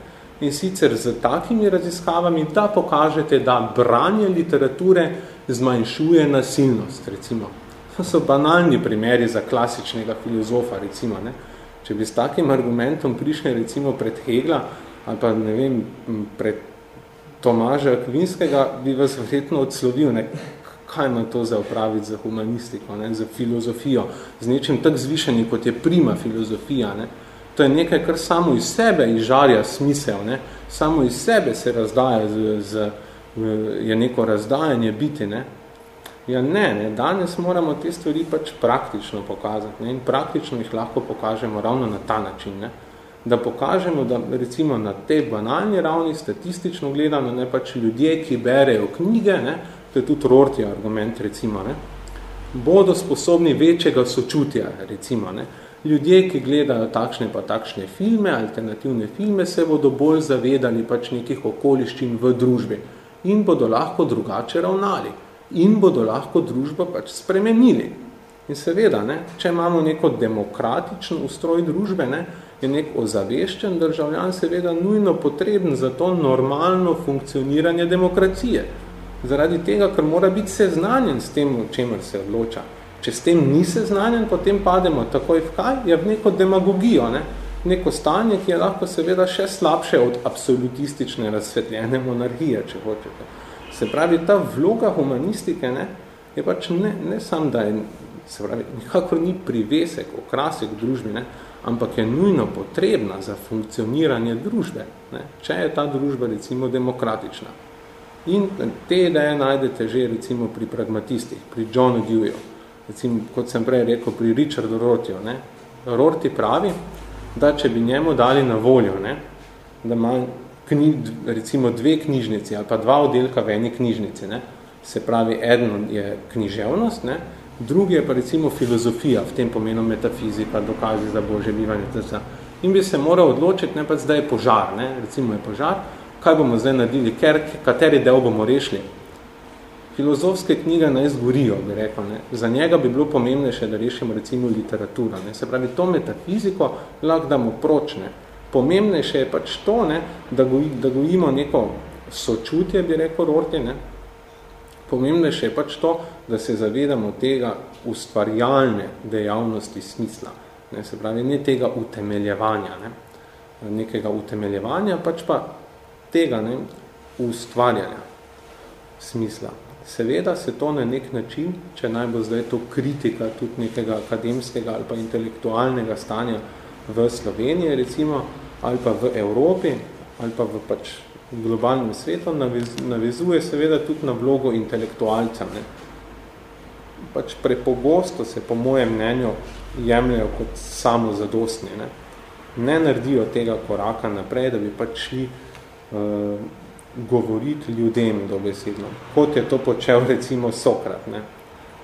in sicer z takimi raziskavami, da pokažete, da branje literature zmanjšuje nasilnost, recimo. To so banalni primeri za klasičnega filozofa, recimo. Ne? Če bi s takim argumentom prišli recimo pred Hegla ali pa ne vem, pred Tomaža Kvinskega, bi vas verjetno odslovil, ne? Kaj ima to za upraviti za humanistiko, ne? za filozofijo, z nečim tak zvišenjem, kot je prima filozofija. Ne? To je nekaj, kar samo iz sebe izžarja smisel, ne? samo iz sebe se razdaja, z, z, je neko razdajanje biti. Ne? Ja ne, ne, danes moramo te stvari pač praktično pokazati ne? in praktično jih lahko pokažemo ravno na ta način. Ne? Da pokažemo, da recimo na tej banalni ravni, statistično gledano, ne pač ljudje, ki berejo knjige, ne? To je tudi rorti argument, recimo, ne? bodo sposobni večjega sočutja, recimo, ne? ljudje, ki gledajo takšne pa takšne filme, alternativne filme, se bodo bolj zavedali pač nekih okoliščin v družbi in bodo lahko drugače ravnali in bodo lahko družbo pač spremenili. In seveda, ne, če imamo neko demokratičen ustroj družbe, ne, je nek ozaveščen državljan seveda nujno potreben za to normalno funkcioniranje demokracije. Zaradi tega, ker mora biti seznanjen s tem, o čemer se odloča. Če s tem ni seznanjen, potem pademo takoj v kaj? Je v neko demagogijo, ne? neko stanje, ki je lahko seveda še slabše od absolutistične razsvetljene monarhije, če hočete. Se pravi, ta vloga humanistike ne, je pač ne, ne sam, da je, se pravi, nikakor ni privesek, okrasek družbi, ne, ampak je nujno potrebna za funkcioniranje družbe, ne, če je ta družba recimo demokratična. In te ideje najdete že recimo pri pragmatistih, pri Johnu Deweyju recimo, kot sem prej rekel, pri Richardu Rortiju. Ne? Rorti pravi, da če bi njemu dali na voljo, ne? da ima knji, recimo dve knjižnici ali pa dva oddelka v eni knjižnici, ne? se pravi, eden je književnost, ne? drugi je pa recimo filozofija, v tem pomenu metafizika, dokazi za božje bivanje, tsa. in bi se moral odločiti, ne pa zdaj je požar, ne? recimo je požar, kaj bomo zdaj naredili, ker, kateri del bomo rešili, filozofske knjige naj zgorijo, bi rekel. Ne. Za njega bi bilo pomembnejše, da rešimo recimo literaturo. Ne. Se pravi, to metafiziko lahko damo pročne. Pomembnejše je pač to, ne, da, goji, da gojimo neko sočutje, bi rekel Rorti. Ne. Pomembnejše je pač to, da se zavedamo tega ustvarjalne dejavnosti smisla. Ne. Se pravi, ne tega utemeljevanja. Ne. Nekega utemeljevanja, pač pa tega ne, ustvarjanja smisla. Seveda se to na nek način, če naj bo zdaj to kritika tudi nekega akademskega ali pa intelektualnega stanja v Sloveniji, recimo, ali pa v Evropi, ali pa v pač globalnem svetu, navezuje seveda tudi na vlogo intelektualca. Ne. Pač prepogosto se po mojem mnenju jemljajo kot samo zadostni. Ne. ne naredijo tega koraka naprej, da bi pač šli uh, govoriti ljudem dobesedno, kot je to počel recimo Sokrat, ne?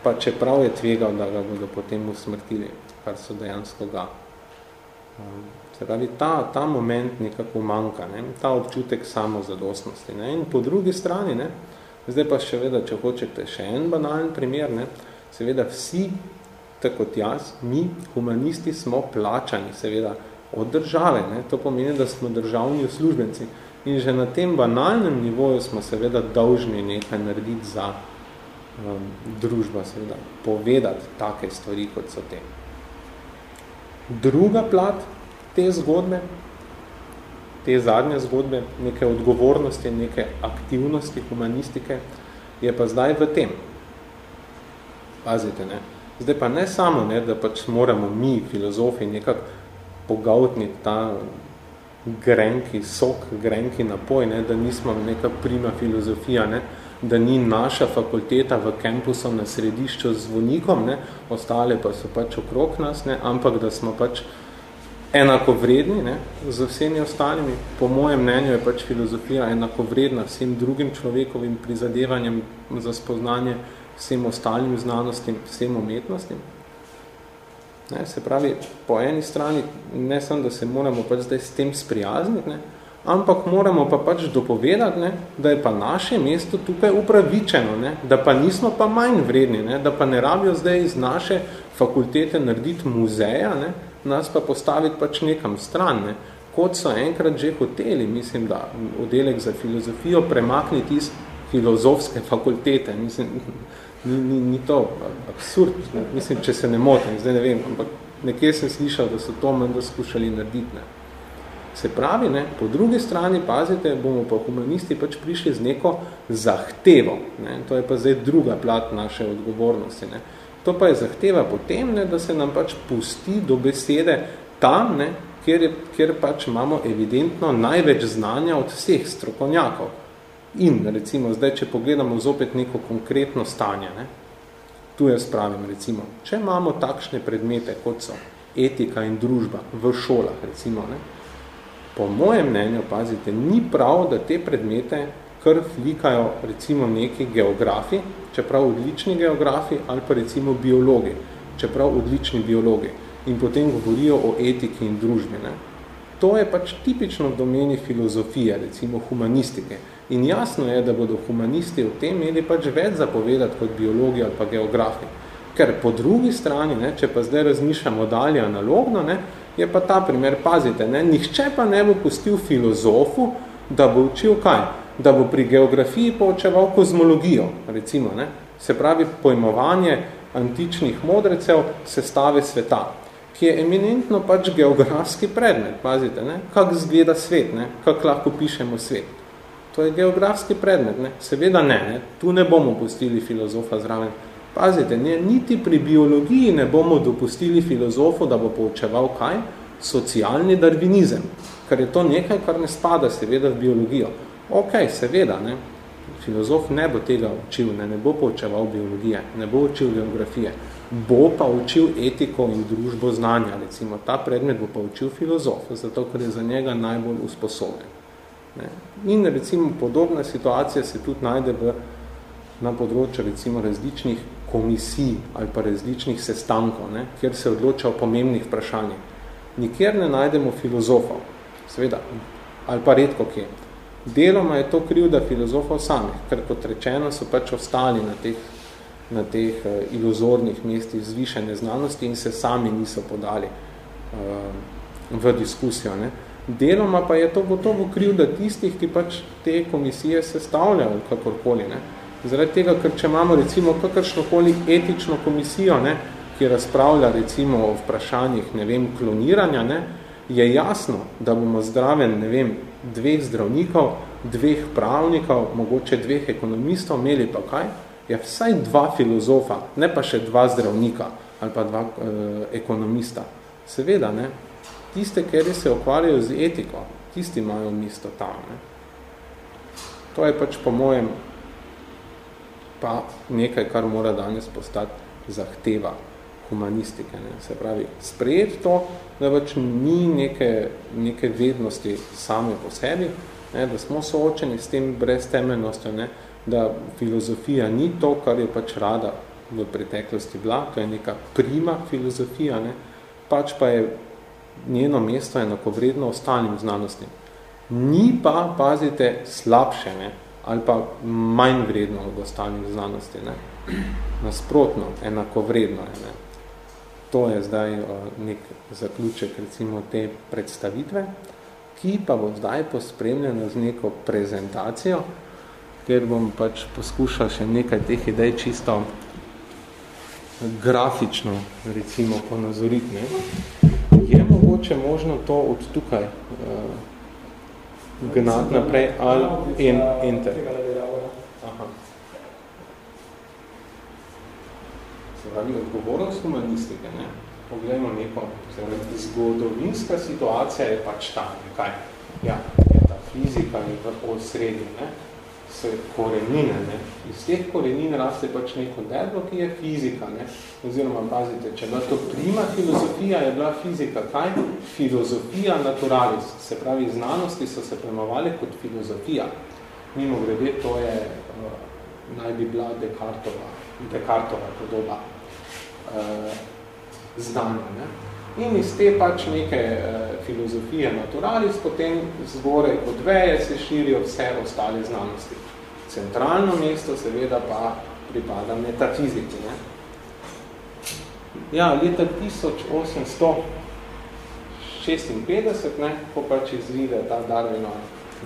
pa čeprav je tvegal, da ga bodo potem usmrtili, kar so dejansko ga. Um, se pravi, ta, ta moment nekako manjka, ne? ta občutek samozadostnosti. Ne? In po drugi strani, ne? zdaj pa še veda, če hočete še en banalen primer, ne? seveda vsi, tako kot jaz, mi, humanisti, smo plačani, seveda, od države. Ne? To pomeni, da smo državni uslužbenci. In že na tem banalnem nivoju smo seveda dolžni nekaj narediti za um, družbo, seveda, povedati take stvari, kot so te. Druga plat te zgodbe, te zadnje zgodbe, neke odgovornosti, neke aktivnosti humanistike, je pa zdaj v tem. Pazite, ne? Zdaj pa ne samo, ne, da pač moramo mi, filozofi, nekako pogavtniti ta grenki sok, grenki napoj, ne, da nismo neka prima filozofija, ne, da ni naša fakulteta v kampusu na središču z zvonikom, ne, ostale pa so pač okrog nas, ne, ampak da smo pač enako vredni ne, z vsemi ostalimi. Po mojem mnenju je pač filozofija enako vredna vsem drugim človekovim prizadevanjem za spoznanje vsem ostalim znanostim, vsem umetnostim. Ne, se pravi, po eni strani ne sem, da se moramo pač zdaj s tem sprijazniti, ne, ampak moramo pa pač dopovedati, ne, da je pa naše mesto tukaj upravičeno, ne, da pa nismo pa manj vredni, ne, da pa ne rabijo zdaj iz naše fakultete narediti muzeja, ne, nas pa postaviti pač nekam stran, ne, kot so enkrat že hoteli, mislim, da oddelek za filozofijo premakniti iz filozofske fakultete, mislim, ni, ni, ni to absurd, ne? mislim, če se ne motim, zdaj ne vem, ampak nekje sem slišal, da so to menda skušali narediti. Ne? Se pravi, ne, po drugi strani, pazite, bomo pa humanisti pač prišli z neko zahtevo. Ne? To je pa zdaj druga plat naše odgovornosti. Ne? To pa je zahteva potem, ne, da se nam pač pusti do besede tam, ne, kjer, je, kjer pač imamo evidentno največ znanja od vseh strokovnjakov. In recimo, zdaj, če pogledamo zopet neko konkretno stanje, ne, tu jaz pravim, recimo, če imamo takšne predmete, kot so etika in družba v šolah, recimo, ne, po mojem mnenju, pazite, ni prav, da te predmete kar flikajo recimo neki geografi, čeprav odlični geografi, ali pa recimo biologi, čeprav odlični biologi, in potem govorijo o etiki in družbi. Ne. To je pač tipično v domeni filozofije, recimo humanistike, In jasno je, da bodo humanisti v tem imeli pač več zapovedati kot biologi ali pa geografi. Ker po drugi strani, ne, če pa zdaj razmišljamo dalje analogno, ne, je pa ta primer, pazite, ne, nihče pa ne bo pustil filozofu, da bo učil kaj? Da bo pri geografiji poučeval kozmologijo, recimo, ne, se pravi pojmovanje antičnih modrecev sestave sveta, ki je eminentno pač geografski predmet, pazite, ne, kak zgleda svet, ne, kak lahko pišemo svet. To je geografski predmet, ne? seveda ne, ne, tu ne bomo pustili filozofa zraven. Pazite, ne, niti pri biologiji ne bomo dopustili filozofu, da bo poučeval kaj? Socialni darvinizem, ker je to nekaj, kar ne spada seveda v biologijo. Ok, seveda, ne, filozof ne bo tega učil, ne, ne bo poučeval biologije, ne bo učil geografije, bo pa učil etiko in družbo znanja, recimo, ta predmet bo pa učil filozof, zato ker je za njega najbolj usposobljen. Ne. In recimo podobna situacija se tudi najde v, na področju recimo različnih komisij ali pa različnih sestankov, ne, kjer se odloča o pomembnih vprašanjih. Nikjer ne najdemo filozofov, seveda, ali pa redko kje. Deloma je to krivda filozofov samih, ker kot rečeno so pač ostali na teh, na teh uh, iluzornih mestih zvišene znanosti in se sami niso podali uh, v diskusijo. Ne. Uh, deloma pa je to gotovo krivda tistih, ki pač te komisije sestavljajo kakorkoli. Ne. Zaradi tega, ker če imamo recimo kakršnokoli etično komisijo, ne, ki razpravlja recimo o vprašanjih, ne vem, kloniranja, ne, je jasno, da bomo zdraven, ne vem, dveh zdravnikov, dveh pravnikov, mogoče dveh ekonomistov, imeli pa kaj? Je vsaj dva filozofa, ne pa še dva zdravnika ali pa dva eh, ekonomista. Seveda, ne, tiste, ker se ukvarjajo z etiko, tisti imajo mesto tam. Ne. To je pač po mojem pa nekaj, kar mora danes postati zahteva humanistike. Ne. Se pravi, sprejeti to, da pač ni neke, neke vednosti same po sebi, ne, da smo soočeni s tem brez temeljnostjo, ne, da filozofija ni to, kar je pač rada v preteklosti bila, to je neka prima filozofija, ne, pač pa je njeno mesto enakovredno ostalim znanostim. Ni pa, pazite, slabše ne? ali pa manj vredno od ostalih znanosti. Ne? Nasprotno, enakovredno je. Ne? To je zdaj uh, nek zaključek recimo te predstavitve, ki pa bo zdaj pospremljena z neko prezentacijo, kjer bom pač poskušal še nekaj teh idej čisto grafično, recimo, ponazoriti. Ne? Je mogoče možno to od tukaj uh, gnati naprej ali in enter? Aha. Se pravi, odgovornost humanistike, ne? Poglejmo neko, zgodovinska situacija je pač ta, kaj? Ja, je ta fizika je v osrednji, ne? So korenine. Ne? Iz teh korenin raste pač neko deblo, ki je fizika. Ne? Oziroma, pazite, če bila to prima filozofija, je bila fizika kaj? Filozofija naturalis. Se pravi, znanosti so se premovali kot filozofija. Mimo grede, to je, uh, naj bi bila Descartova, Descartova podoba uh, znanja. Ne? In iz te pač neke uh, filozofije naturalis, potem zgore kot veje se širijo vse ostale znanosti. Centralno mesto seveda pa pripada metafiziki. Ne? Ja, leta 1856, ne, ko pač izvide ta Darwinov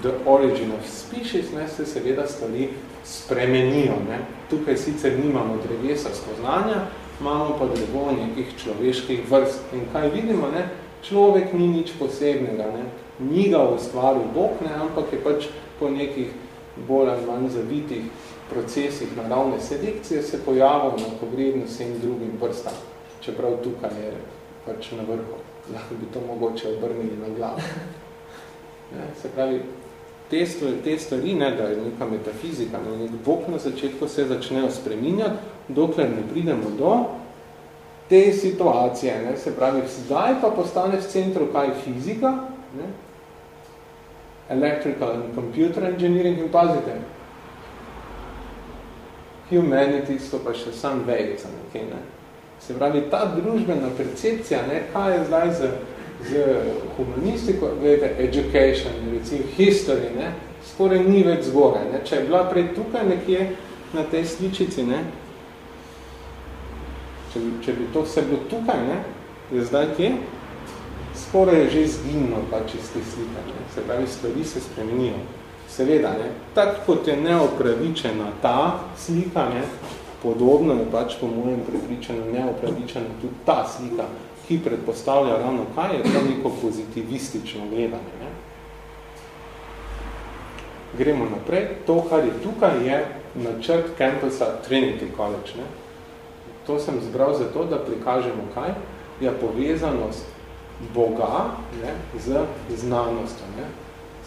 The Origin of Species, ne, se seveda stvari spremenijo. Ne. Tukaj sicer nimamo drevesa spoznanja, imamo pa drevo nekih človeških vrst. In kaj vidimo, ne? človek ni nič posebnega, ne? ni ga ustvaril Bog, ne? ampak je pač po nekih bolj ali manj zavitih procesih naravne selekcije se pojavil na pogredno vsem drugim vrstam, čeprav tukaj je pač na vrhu. Lahko bi to mogoče obrnili na glavo. Ne? Se pravi, te stvari, te stvari ne, da je neka metafizika, ne, nek Bog na začetku se začnejo spreminjati, dokler ne pridemo do te situacije. Ne, se pravi, zdaj pa postane v centru kaj fizika, ne, electrical and computer engineering in pazite. Humanity so pa še sam vejica nekaj. Ne. Se pravi, ta družbena percepcija, ne, kaj je zdaj z z humanistiko, gledajte, education, recimo history, ne, skoraj ni več zgore. Ne. Če je bila prej tukaj nekje na tej sličici, ne, če, bi, če bi to vse bilo tukaj, ne, je zdaj kje, skoraj je že zginilo pač iz te slike. Ne. Se pravi, stvari se spremenijo. Seveda, ne, tako kot je neopravičena ta slika, ne, podobno je pač po mojem prepričanju neopravičena tudi ta slika, ki predpostavlja ravno kaj, je to neko pozitivistično gledanje. Ne? Gremo naprej. To, kar je tukaj, je načrt campusa Trinity College. Ne? To sem zbral zato, da prikažemo kaj, je povezanost Boga ne, z znanostjo. Ne?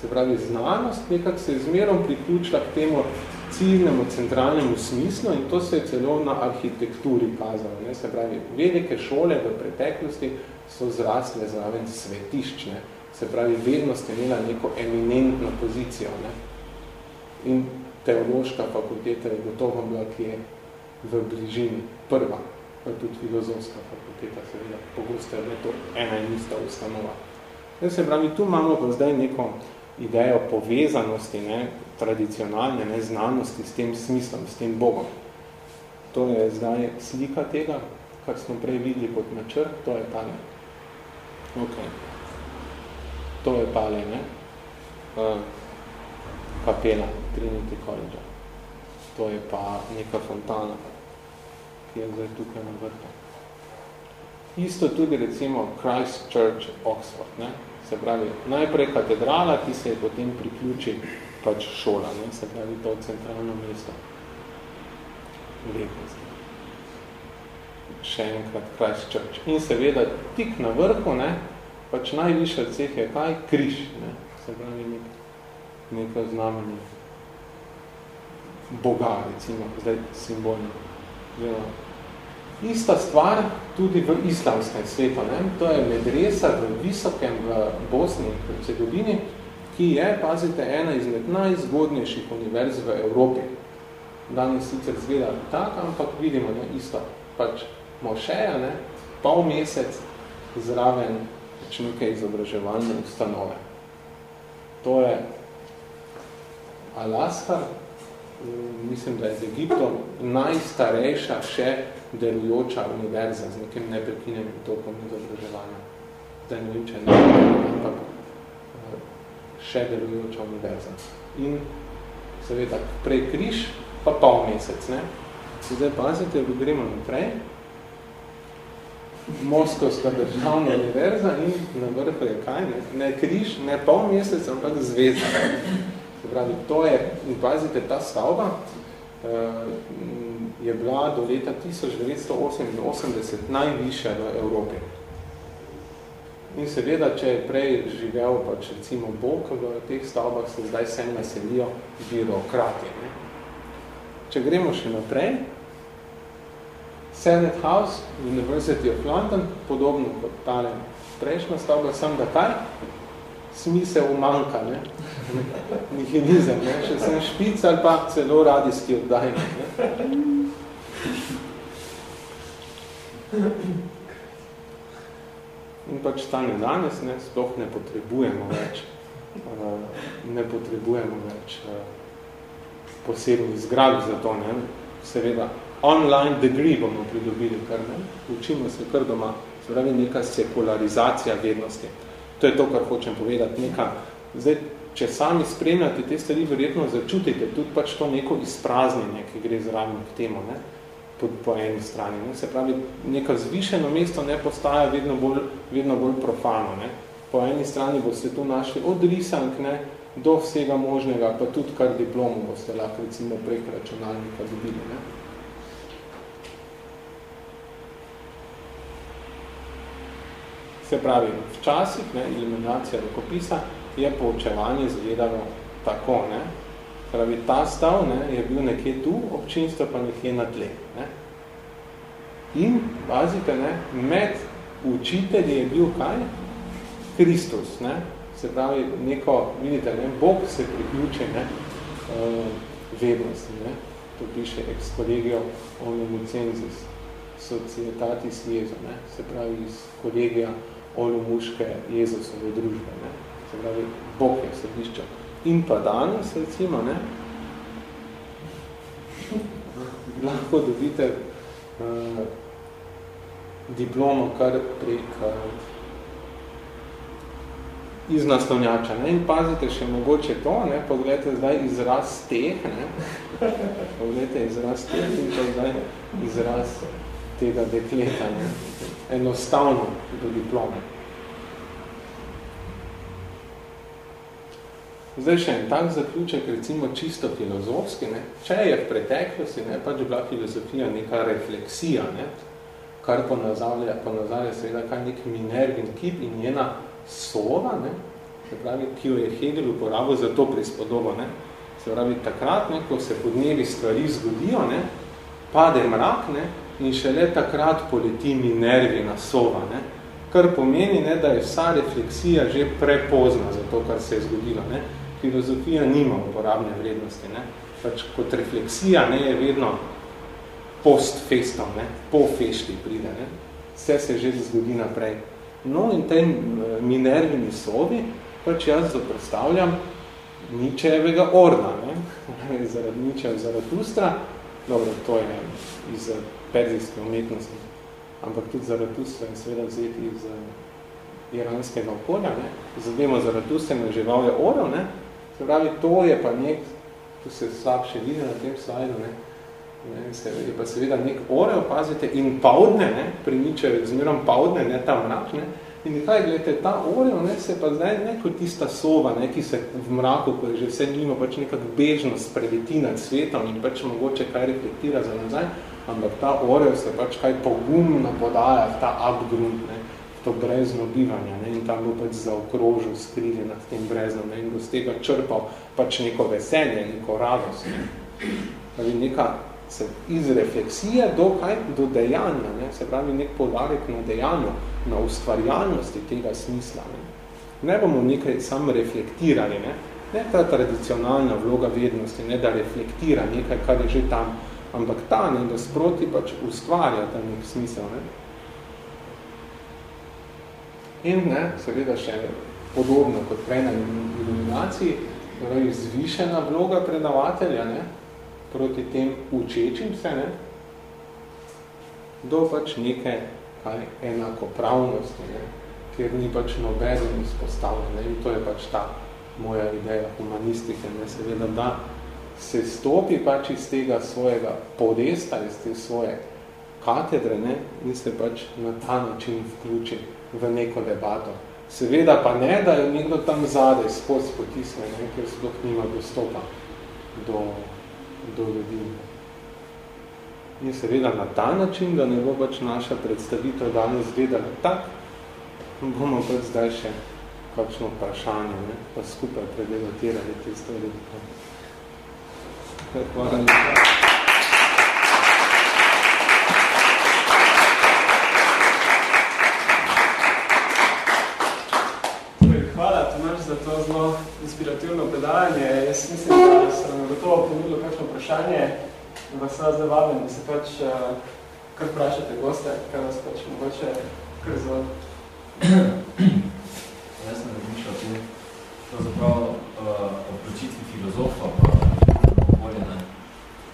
Se pravi, znanost nekako se je zmerom priključila k temu ciljnemu, centralnemu smislu in to se je celo na arhitekturi kazalo. Ne? Se pravi, velike šole v preteklosti so zrastle zraven svetiščne. Se pravi, vedno ste imela neko eminentno pozicijo. Ne? In teološka fakulteta je gotovo bila, ki je v bližini prva, pa tudi filozofska fakulteta, seveda, pogosto je to ena in ista ustanova. Se pravi, tu imamo pa zdaj neko idejo povezanosti, ne, tradicionalne ne, znanosti s tem smislom, s tem Bogom. To je zdaj slika tega, kar smo prej videli pod načrt, to je tale. Ok. To je tale, ne? Uh, kapela Trinity College. To je pa neka fontana, ki je zdaj tukaj na vrtu. Isto tudi recimo Christ Church Oxford, ne? Se pravi, najprej katedrala, ki se je potem priključi pač šola, ne? se pravi to centralno mesto. Lepo Še enkrat Christchurch. In seveda tik na vrhu, ne, pač najvišja od vseh je kaj? Križ, ne, se pravi nek, neko znamenje Boga, recimo, zdaj simbolno. Ista stvar tudi v islamskem svetu. Ne? To je medresa v visokem v Bosni, v Cedobini, ki je, pazite, ena izmed najzgodnejših univerz v Evropi. Danes sicer zgleda tak, ampak vidimo ne, isto. Pač mošeja, ne, pol mesec zraven pač neke izobraževalne ustanove. To je Alaska, mislim, da je z Egiptom najstarejša še delujoča univerza z nekim neprekinenim tokom izobraževanja. Zdaj vem, če ne, ampak še delujoča univerza. In seveda prej križ, pa pol mesec. Ne? Zdaj pazite, ko gremo naprej. Moskovska državna univerza in na vrhu je kaj? Ne, ne križ, ne pol mesec, ampak zvezda. Se pravi, to je, in pazite, ta stavba uh, je bila do leta 1988 najvišja v Evropi. In seveda, če je prej živel pač recimo Bog v teh stavbah, se zdaj sem naselijo birokrati. Ne? Če gremo še naprej, Senate House, University of London, podobno kot tale prejšnja stavba, sem da kaj? Smisel umanka, ne? Nihilizem, ne? Še sem špic ali pa celo radijski oddajnik, ne? In pač stane danes, ne, sploh ne potrebujemo več, uh, ne potrebujemo več uh, posebnih zgrad za to, ne. Seveda, online degree bomo pridobili kar, ne. Učimo se kar doma, pravi neka sekularizacija vednosti. To je to, kar hočem povedati. Neka, zdaj, če sami spremljate te stvari, verjetno začutite tudi pač to neko izpraznjenje, ki gre zraven k temu, ne po, po eni strani. Ne. Se pravi, neka zvišeno mesto ne postaja vedno bolj, vedno bolj profano. Ne. Po eni strani boste tu našli od risank ne, do vsega možnega, pa tudi kar diplomu boste lahko recimo prek računalnika dobili. Ne. Se pravi, včasih, ne, eliminacija rokopisa, je poučevanje izgledalo tako, ne, Pravi, ta stav ne, je bil nekje tu, občinstvo pa nekje na tle. Ne. In, pazite, ne, med učitelji je bil kaj? Kristus. Ne. Se pravi, neko, vidite, ne, Bog se priključi ne, uh, vednosti. Ne. To piše ex collegio onomucensis societatis Jezu. Ne. Se pravi, iz kolegija olumuške Jezusove družbe. Ne. Se pravi, Bog je središče in pa danes, recimo, ne, [laughs] lahko dobite uh, diplomo kar prek uh, iz naslovnjača. Ne? In pazite še mogoče to, ne? pogledajte zdaj izraz teh, ne? [laughs] pogledajte izraz teh in to zdaj izraz tega dekleta. Ne? Enostavno do diplome. Zdaj še en tak zaključek, recimo čisto filozofski, ne? če je v preteklosti ne, pač bila filozofija neka refleksija, ne? kar ponazavlja, ponazavlja seveda kaj nek Minervin kip in njena sova, ne? se pravi, ki jo je Hegel uporabil za to prispodobo. Ne? Se pravi, takrat, ne, ko se podnevi stvari zgodijo, ne? pade mrak ne? in šele takrat poleti Minervina sova, ne? kar pomeni, ne, da je vsa refleksija že prepozna za to, kar se je zgodilo. Ne? Filozofija nima uporabne vrednosti. Ne? Pač kot refleksija ne, je vedno post festom, ne? po fešti pride. Ne? Vse se že zgodi naprej. No in tem eh, minervini sobi, pač jaz predstavljam Ničejevega orna, ne? [laughs] zaradi Ničejev Zaratustra, dobro, to je iz perzijske umetnosti, ampak tudi Zaratustra je seveda vzeti iz eh, iranskega okolja, ne? Zavemo Zaratustra in žival je orel, ne? Se pravi, to je pa nek, tu se slabše vidi na tem slajdu, ne, ne se, je pa seveda nek orel, pazite, in pavdne, ne, primiče zmerom pavdne, ne ta mrak, ne, in kaj, gledajte, ta orel, ne, se pa zdaj neko tista sova, ne, ki se v mraku, ko je že vse njima, pač nekak bežnost preleti nad svetom in pač mogoče kaj reflektira za nazaj, ampak ta orel se pač kaj pogumno podaja v ta abgrund, ne, to brezno bivanje ne, in tam bo pač zaokrožil skrili nad tem breznom ne, in bo z tega črpal pač neko veselje, neko radost. Ne. Pravi, neka se iz refleksije do, kaj, do dejanja, ne, se pravi nek podarek na dejanju, na ustvarjalnosti tega smisla. Ne. ne bomo nekaj sam reflektirali, ne, ne ta tradicionalna vloga vednosti, ne da reflektira nekaj, kar je že tam, ampak ta, ne, da sproti pač ustvarja ta nek smisel. Ne. In ne, seveda še podobno kot prej na iluminaciji, torej zvišena vloga predavatelja ne, proti tem učečim se, ne, do pač neke kaj, enakopravnosti, ne, kjer ni pač nobezen izpostavljen. Ne, in to je pač ta moja ideja humanistike, ne, seveda, da se stopi pač iz tega svojega podesta, iz te svoje katedre ne, in se pač na ta način vključi v neko debato. Seveda pa ne, da je nekdo tam zadaj skozi potisne, ne, ker dok nima dostopa do, do ljudi. In seveda na ta način, da ne bo pač naša predstavitev danes gledala tak, bomo pač zdaj še kakšno vprašanje, ne, pa skupaj predebatirali te stvari. Hvala lepa. Za to zelo inspirativno predajanje. Jaz mislim, da se nam gotovo ponudilo kakšno vprašanje. Vas vas zdaj vabim, da se pač uh, kar vprašate goste, kar vas pač mogoče kar zelo. [clears throat] Jaz sem razmišljal tu pravzaprav uh, o vključitvi filozofa pa okolje. Ne?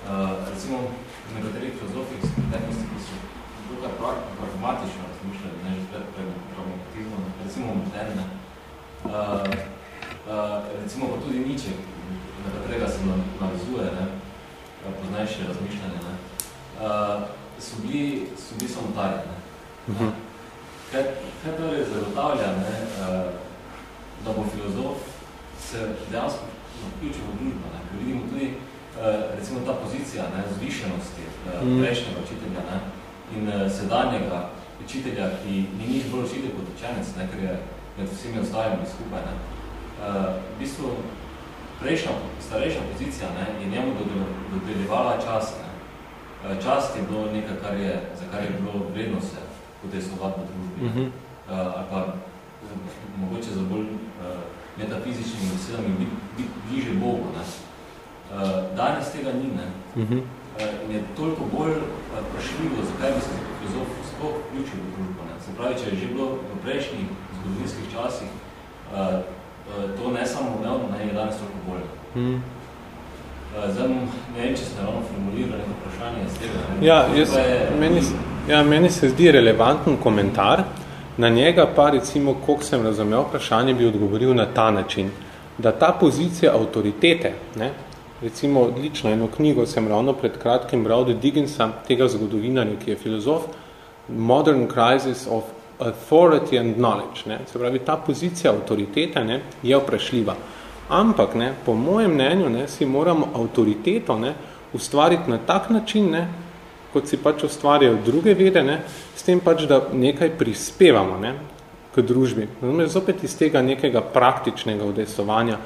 Uh, recimo, nekaterih filozofih iz preteklosti, ki so dokaj pragmatično razmišljali, ne že pragmatizmo, recimo moderne, Uh, uh, recimo pa tudi Niče, na katerega se navizuje, ne, poznajše razmišljanje, ne, uh, so bili, so bili samotarji. Ne. Uh -huh. kaj, kaj torej zagotavlja, ne, uh, da bo filozof se dejansko vključil v družbo, ne, ker vidimo tudi uh, recimo ta pozicija ne, zvišenosti uh, prejšnjega učitelja ne, in uh, sedanjega učitelja, ki ni nič bolj učitelj kot učenec, ne, ker je med vsemi ostajami skupaj. Ne. Uh, v bistvu prejšnja, starejša pozicija ne, je njemu dodeljevala čas. Ne. Uh, čast je bilo nekaj, kar je, za kar je bilo vredno se udeslovati v družbi. Uh -huh. uh, ali pa mogoče za bolj uh, metafizičnimi besedami biti bit bliže Bogu. Ne. Uh, danes tega ni. Ne. Uh -huh. uh, in je toliko bolj vprašljivo, zakaj bi se filozof sploh vključil v družbo. Ne. Se pravi, če je že bilo v prejšnjih zgodovinskih časih, uh, uh, to ne samo umevno, ne je danes toliko bolj. Hmm. Zdaj, ne vem, če ste ravno formulirali neko vprašanje z tega. Ja, jaz, je... meni, ja, meni se zdi relevanten komentar, na njega pa recimo, koliko sem razumel vprašanje, bi odgovoril na ta način, da ta pozicija avtoritete, ne, recimo odlično eno knjigo sem ravno pred kratkim bral od Digginsa, tega zgodovinarja, ki je filozof, Modern Crisis of authority and knowledge. Ne? Se pravi, ta pozicija avtoritete ne, je vprašljiva. Ampak, ne, po mojem mnenju, ne, si moramo avtoriteto ne, ustvariti na tak način, ne, kot si pač ustvarjajo druge vede, ne, s tem pač, da nekaj prispevamo ne, k družbi. Zdaj, zopet iz tega nekega praktičnega udesovanja.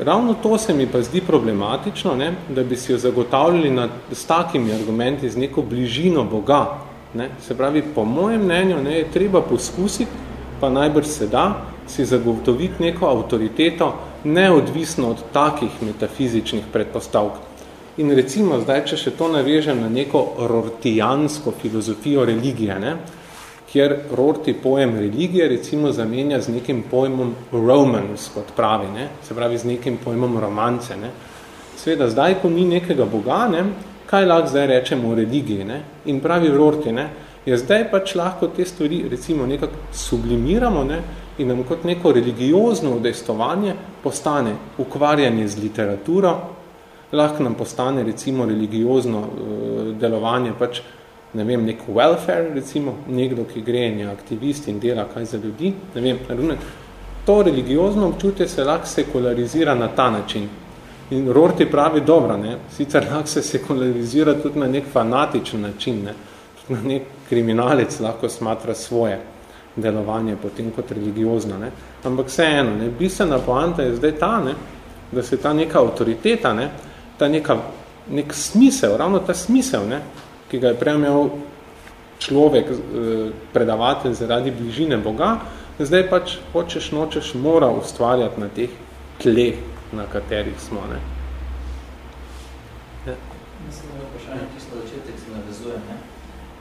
Ravno to se mi pa zdi problematično, ne, da bi si jo zagotavljali na, s takimi argumenti, z neko bližino Boga, Ne? Se pravi, po mojem mnenju ne, je treba poskusiti, pa najbrž se da, si zagotoviti neko avtoriteto neodvisno od takih metafizičnih predpostavk. In recimo, zdaj, če še to navežem na neko rortijansko filozofijo religije, ne, kjer rorti pojem religije recimo zamenja z nekim pojmom romans, kot pravi, ne, se pravi z nekim pojmom romance. Ne. Sveda, zdaj, ko ni nekega boga, ne, kaj lahko zdaj rečemo o religiji. Ne? In pravi Rorti, ne? je zdaj pač lahko te stvari recimo nekako sublimiramo ne? in nam kot neko religiozno udejstovanje postane ukvarjanje z literaturo, lahko nam postane recimo religiozno uh, delovanje pač ne vem, nek welfare, recimo, nekdo, ki gre in je aktivist in dela kaj za ljudi, ne vem, ne to religiozno občutje se lahko sekularizira na ta način. In Rorty pravi, dobro, ne, sicer lahko se sekularizira tudi na nek fanatičen način, ne, tudi na nek kriminalec lahko smatra svoje delovanje potem kot religiozno, ne, ampak vseeno, ne, bistvena poanta je zdaj ta, ne, da se ta neka avtoriteta, ne, ta neka, nek smisel, ravno ta smisel, ne, ki ga je prejmel človek, eh, predavatelj zaradi bližine Boga, zdaj pač hočeš, nočeš, mora ustvarjati na teh tleh, na katerih smo. Ne? Ja. Mislim, da je vprašanje čisto začetek se navezuje. Ne?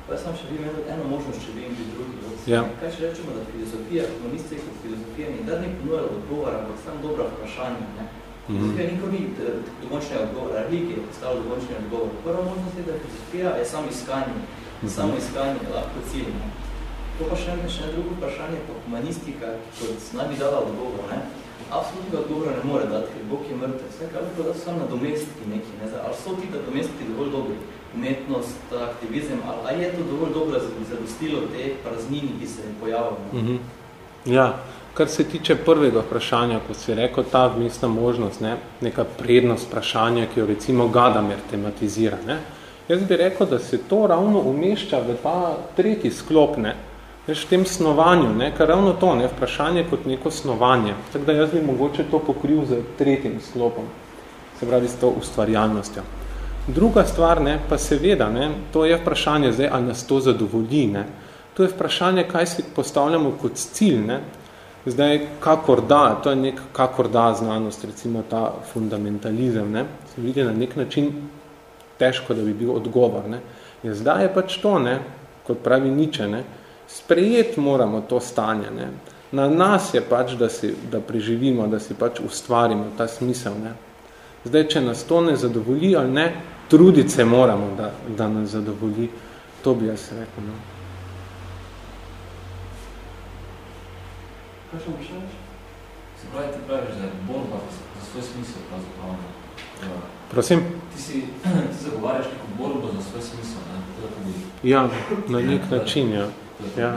Pa jaz sem še bi imel eno možnost, če bi im bi drugi. Ja. Kaj še rečemo, da filozofija, humanistika kot filozofija ni da ni ponujala odgovora, ampak samo dobra vprašanja. Ne? Filozofija mm -hmm. nikoli ni dokončnega odgovora, religija je postala dokončnega odgovora. Prva možnost je, da filozofija je samo iskanje, mm -hmm. samo iskanje lahko cilj. To pa še, še drugo vprašanje, pa humanistika, kot naj bi dala odgovor, ne? Absolutnega odgovora ne more dati, ker Bog je mrtev. Vse, kaj bi da so samo nadomestki neki, ne? Ali so ti nadomestki dovolj dobri? Umetnost, aktivizem, ali je to dovolj dobro zadostilo te praznini, ki se pojavljajo? Mm -hmm. Ja, kar se tiče prvega vprašanja, ko si rekel, ta vmesna možnost, ne? neka prednost vprašanja, ki jo recimo Gadamer tematizira. Ne? Jaz bi rekel, da se to ravno umešča v ta tretji sklop, ne? Veš, v tem snovanju, ne, kar ravno to, ne, vprašanje kot neko snovanje. Tako da jaz bi mogoče to pokril z tretjim sklopom, se pravi s to ustvarjalnostjo. Druga stvar, ne, pa seveda, ne, to je vprašanje zdaj, ali nas to zadovolji. Ne. To je vprašanje, kaj si postavljamo kot cilj. Ne. Zdaj, kakor da, to je nek kakor da znanost, recimo ta fundamentalizem, ne, se vidi na nek način težko, da bi bil odgovor. Ne. Je zdaj je pač to, ne, kot pravi Niče, ne, sprejet moramo to stanje. Ne. Na nas je pač, da, si, da preživimo, da si pač ustvarimo ta smisel. Ne. Zdaj, če nas to ne zadovolji ali ne, truditi se moramo, da, da nas zadovolji. To bi jaz rekel. No. Kaj še? Se pravi, ti praviš, da je borba za svoj smisel pravzaprav. Ja. Prosim? Ti si, [clears throat] ti zagovarjaš neko borbo za svoj smisel, ne? Ja, na nek način, ja. Ja.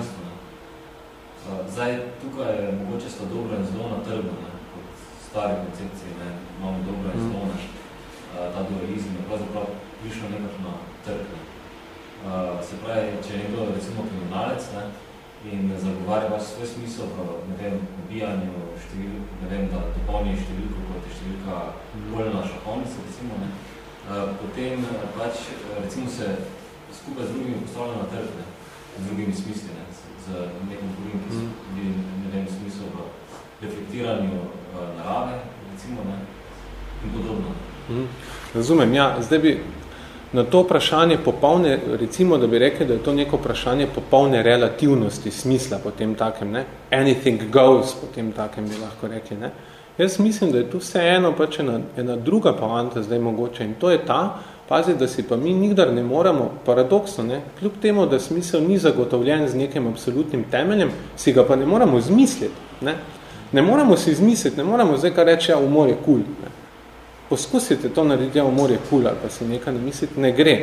Zdaj, tukaj je mogoče sta dobro in zelo na trgu, ne, kot stari koncepcije, ne, imamo dobro in zelo naš, ta dualizm je pravzaprav prišel nekako na trg. Ne. Se pravi, če je nekdo recimo kriminalec ne, in zagovarja vaš svoj smisel v, ne vem, ubijanju števil, ne vem, da dopolni številko, kot je številka voljna šahovnica, recimo, ne, potem pač recimo se skupaj z drugimi postavlja na trg, ne, drugimi smisli, ne, z nekim drugim, ki so bili, ne vem, smisel v reflektiranju v narave, recimo, ne, in podobno. Mm. Razumem, ja, zdaj bi na to vprašanje popolne, recimo, da bi rekli, da je to neko vprašanje popolne relativnosti smisla po tem takem, ne, anything goes po tem takem bi lahko rekli, ne. Jaz mislim, da je tu vse eno pač ena, ena druga poanta zdaj mogoče in to je ta, Pazi, da si pa mi nikdar ne moramo, paradoksno, ne, kljub temu, da smisel ni zagotovljen z nekim absolutnim temeljem, si ga pa ne moramo izmisliti. Ne, ne moramo si izmisliti, ne moramo zdaj kar reči, ja, umor je kul. Cool, Poskusite to narediti, ja, umor je kul, cool, ali pa si nekaj ne misliti, ne gre.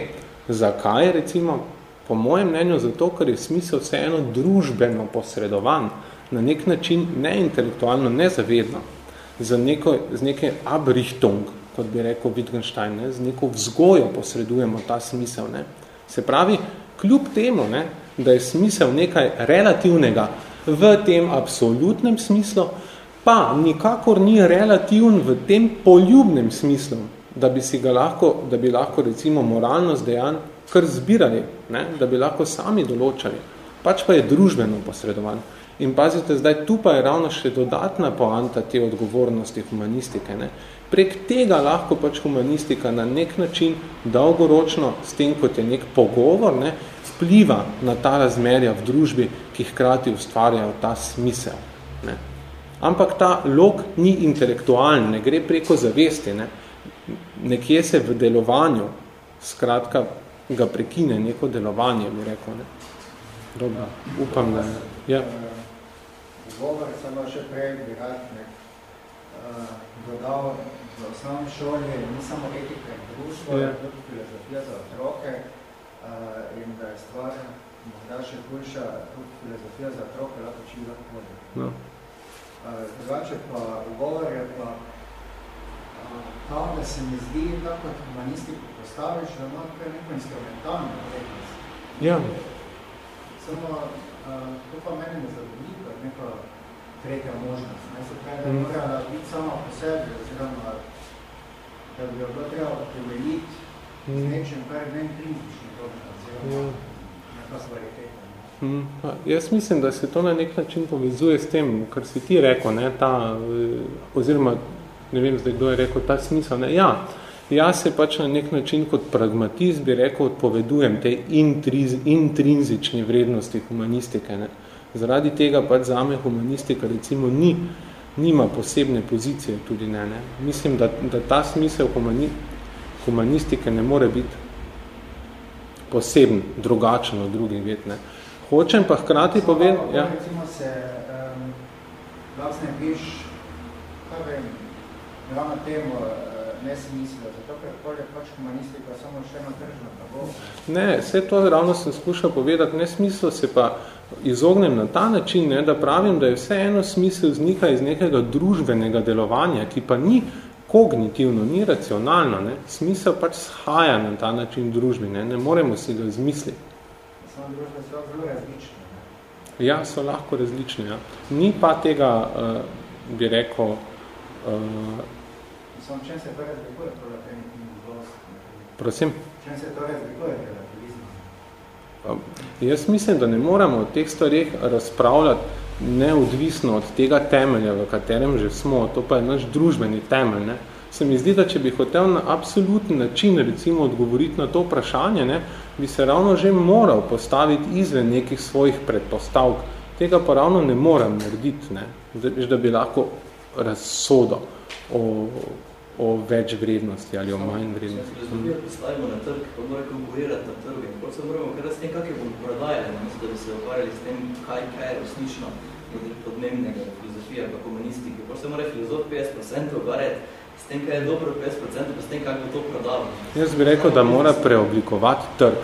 Zakaj, recimo? Po mojem mnenju, zato, ker je smisel vseeno družbeno posredovan, na nek način ne intelektualno, ne zavedno, za neko, z neke abrichtung, kot bi rekel Wittgenstein, ne, z neko vzgojo posredujemo ta smisel. Ne. Se pravi, kljub temu, ne, da je smisel nekaj relativnega v tem absolutnem smislu, pa nikakor ni relativn v tem poljubnem smislu, da bi si ga lahko, da bi lahko recimo moralnost dejanj kar zbirali, ne, da bi lahko sami določali. Pač pa je družbeno posredovan. In pazite, zdaj tu pa je ravno še dodatna poanta te odgovornosti humanistike. Ne prek tega lahko pač humanistika na nek način dolgoročno, s tem, kot je nek pogovor, ne, vpliva na ta razmerja v družbi, ki hkrati ustvarjajo ta smisel. Ne. Ampak ta lok ni intelektualen, ne gre preko zavesti. Ne. Nekje se v delovanju, skratka, ga prekine neko delovanje, bi rekel. Ne. Dobro, upam, da je. Ja. Govor samo še prej bi rad ne, uh, dodal, v osnovni šoli ni samo etika in društvo, je tudi filozofija za otroke uh, in da je stvar morda še hujša, tudi filozofija za otroke lahko čim lahko vodi. No. Uh, drugače pa ugovor je pa uh, tam, da se mi zdi, da kot humanistiko postaviš, da ima kaj neko instrumentalno vrednost. Ja. Samo, uh, to pa meni ne zadovolji, kot neko tretja možnost. Ne, se pravi, da mm. mora biti sama po sebi, oziroma da bi jo bilo treba utemeljiti mm. z nečem, kar je intrinzično oziroma mm. neka svaliteta. Mm. Jaz mislim, da se to na nek način povezuje s tem, kar si ti rekel, ne, ta, oziroma, ne vem zdaj, kdo je rekel, ta smisel. Ne. Ja, jaz se pač na nek način kot pragmatist bi rekel, odpovedujem tej intriz, intrinzični vrednosti humanistike. Ne. Zaradi tega pač zame humanistika recimo ni, nima posebne pozicije tudi ne. ne. Mislim, da, da ta smisel humani, humanistike ne more biti poseben, drugačen od drugih ved. Ne. Hočem pa hkrati povedati... Ja. Recimo se um, vlastne biš, kaj vem, ravno temu uh, ne si mislil, zato ker polje pač humanistika samo še eno tržno blago. Ne, vse to ravno sem skušal povedati, ne smislo se pa izognem na ta način, ne, da pravim, da je vse eno smisel znika iz nekega družbenega delovanja, ki pa ni kognitivno, ni racionalno, ne, smisel pač shaja na ta način družbi, ne, ne moremo si ga zmisliti. Samo družbe so zelo različne. Ja, so lahko različne. Ja. Ni pa tega, uh, bi rekel... Uh, Samo čem se to razlikuje Prosim? Čem se to razlikuje uh, Jaz mislim, da ne moramo o teh stvarih razpravljati neodvisno od tega temelja, v katerem že smo. To pa je naš družbeni temelj. Ne? Se mi zdi, da če bi hotel na absolutni način recimo odgovoriti na to vprašanje, ne, bi se ravno že moral postaviti izven nekih svojih predpostavk. Tega pa ravno ne moram narediti, ne, da, da bi lahko razsodo o, o več vrednosti ali o manj vrednosti. Če se postavimo na trg, pa mora konkurirati na trgu in potem se moramo kada s tem, kak je bomo prodajali, da bi se ukvarjali s tem, kaj, kaj je resnično podnebnega filozofija pa komunistike. Potem se mora filozof 50% ukvarjati s tem, kaj je dobro 50%, pa s tem, kako bo to prodalo. Jaz bi rekel, da mora preoblikovati trg.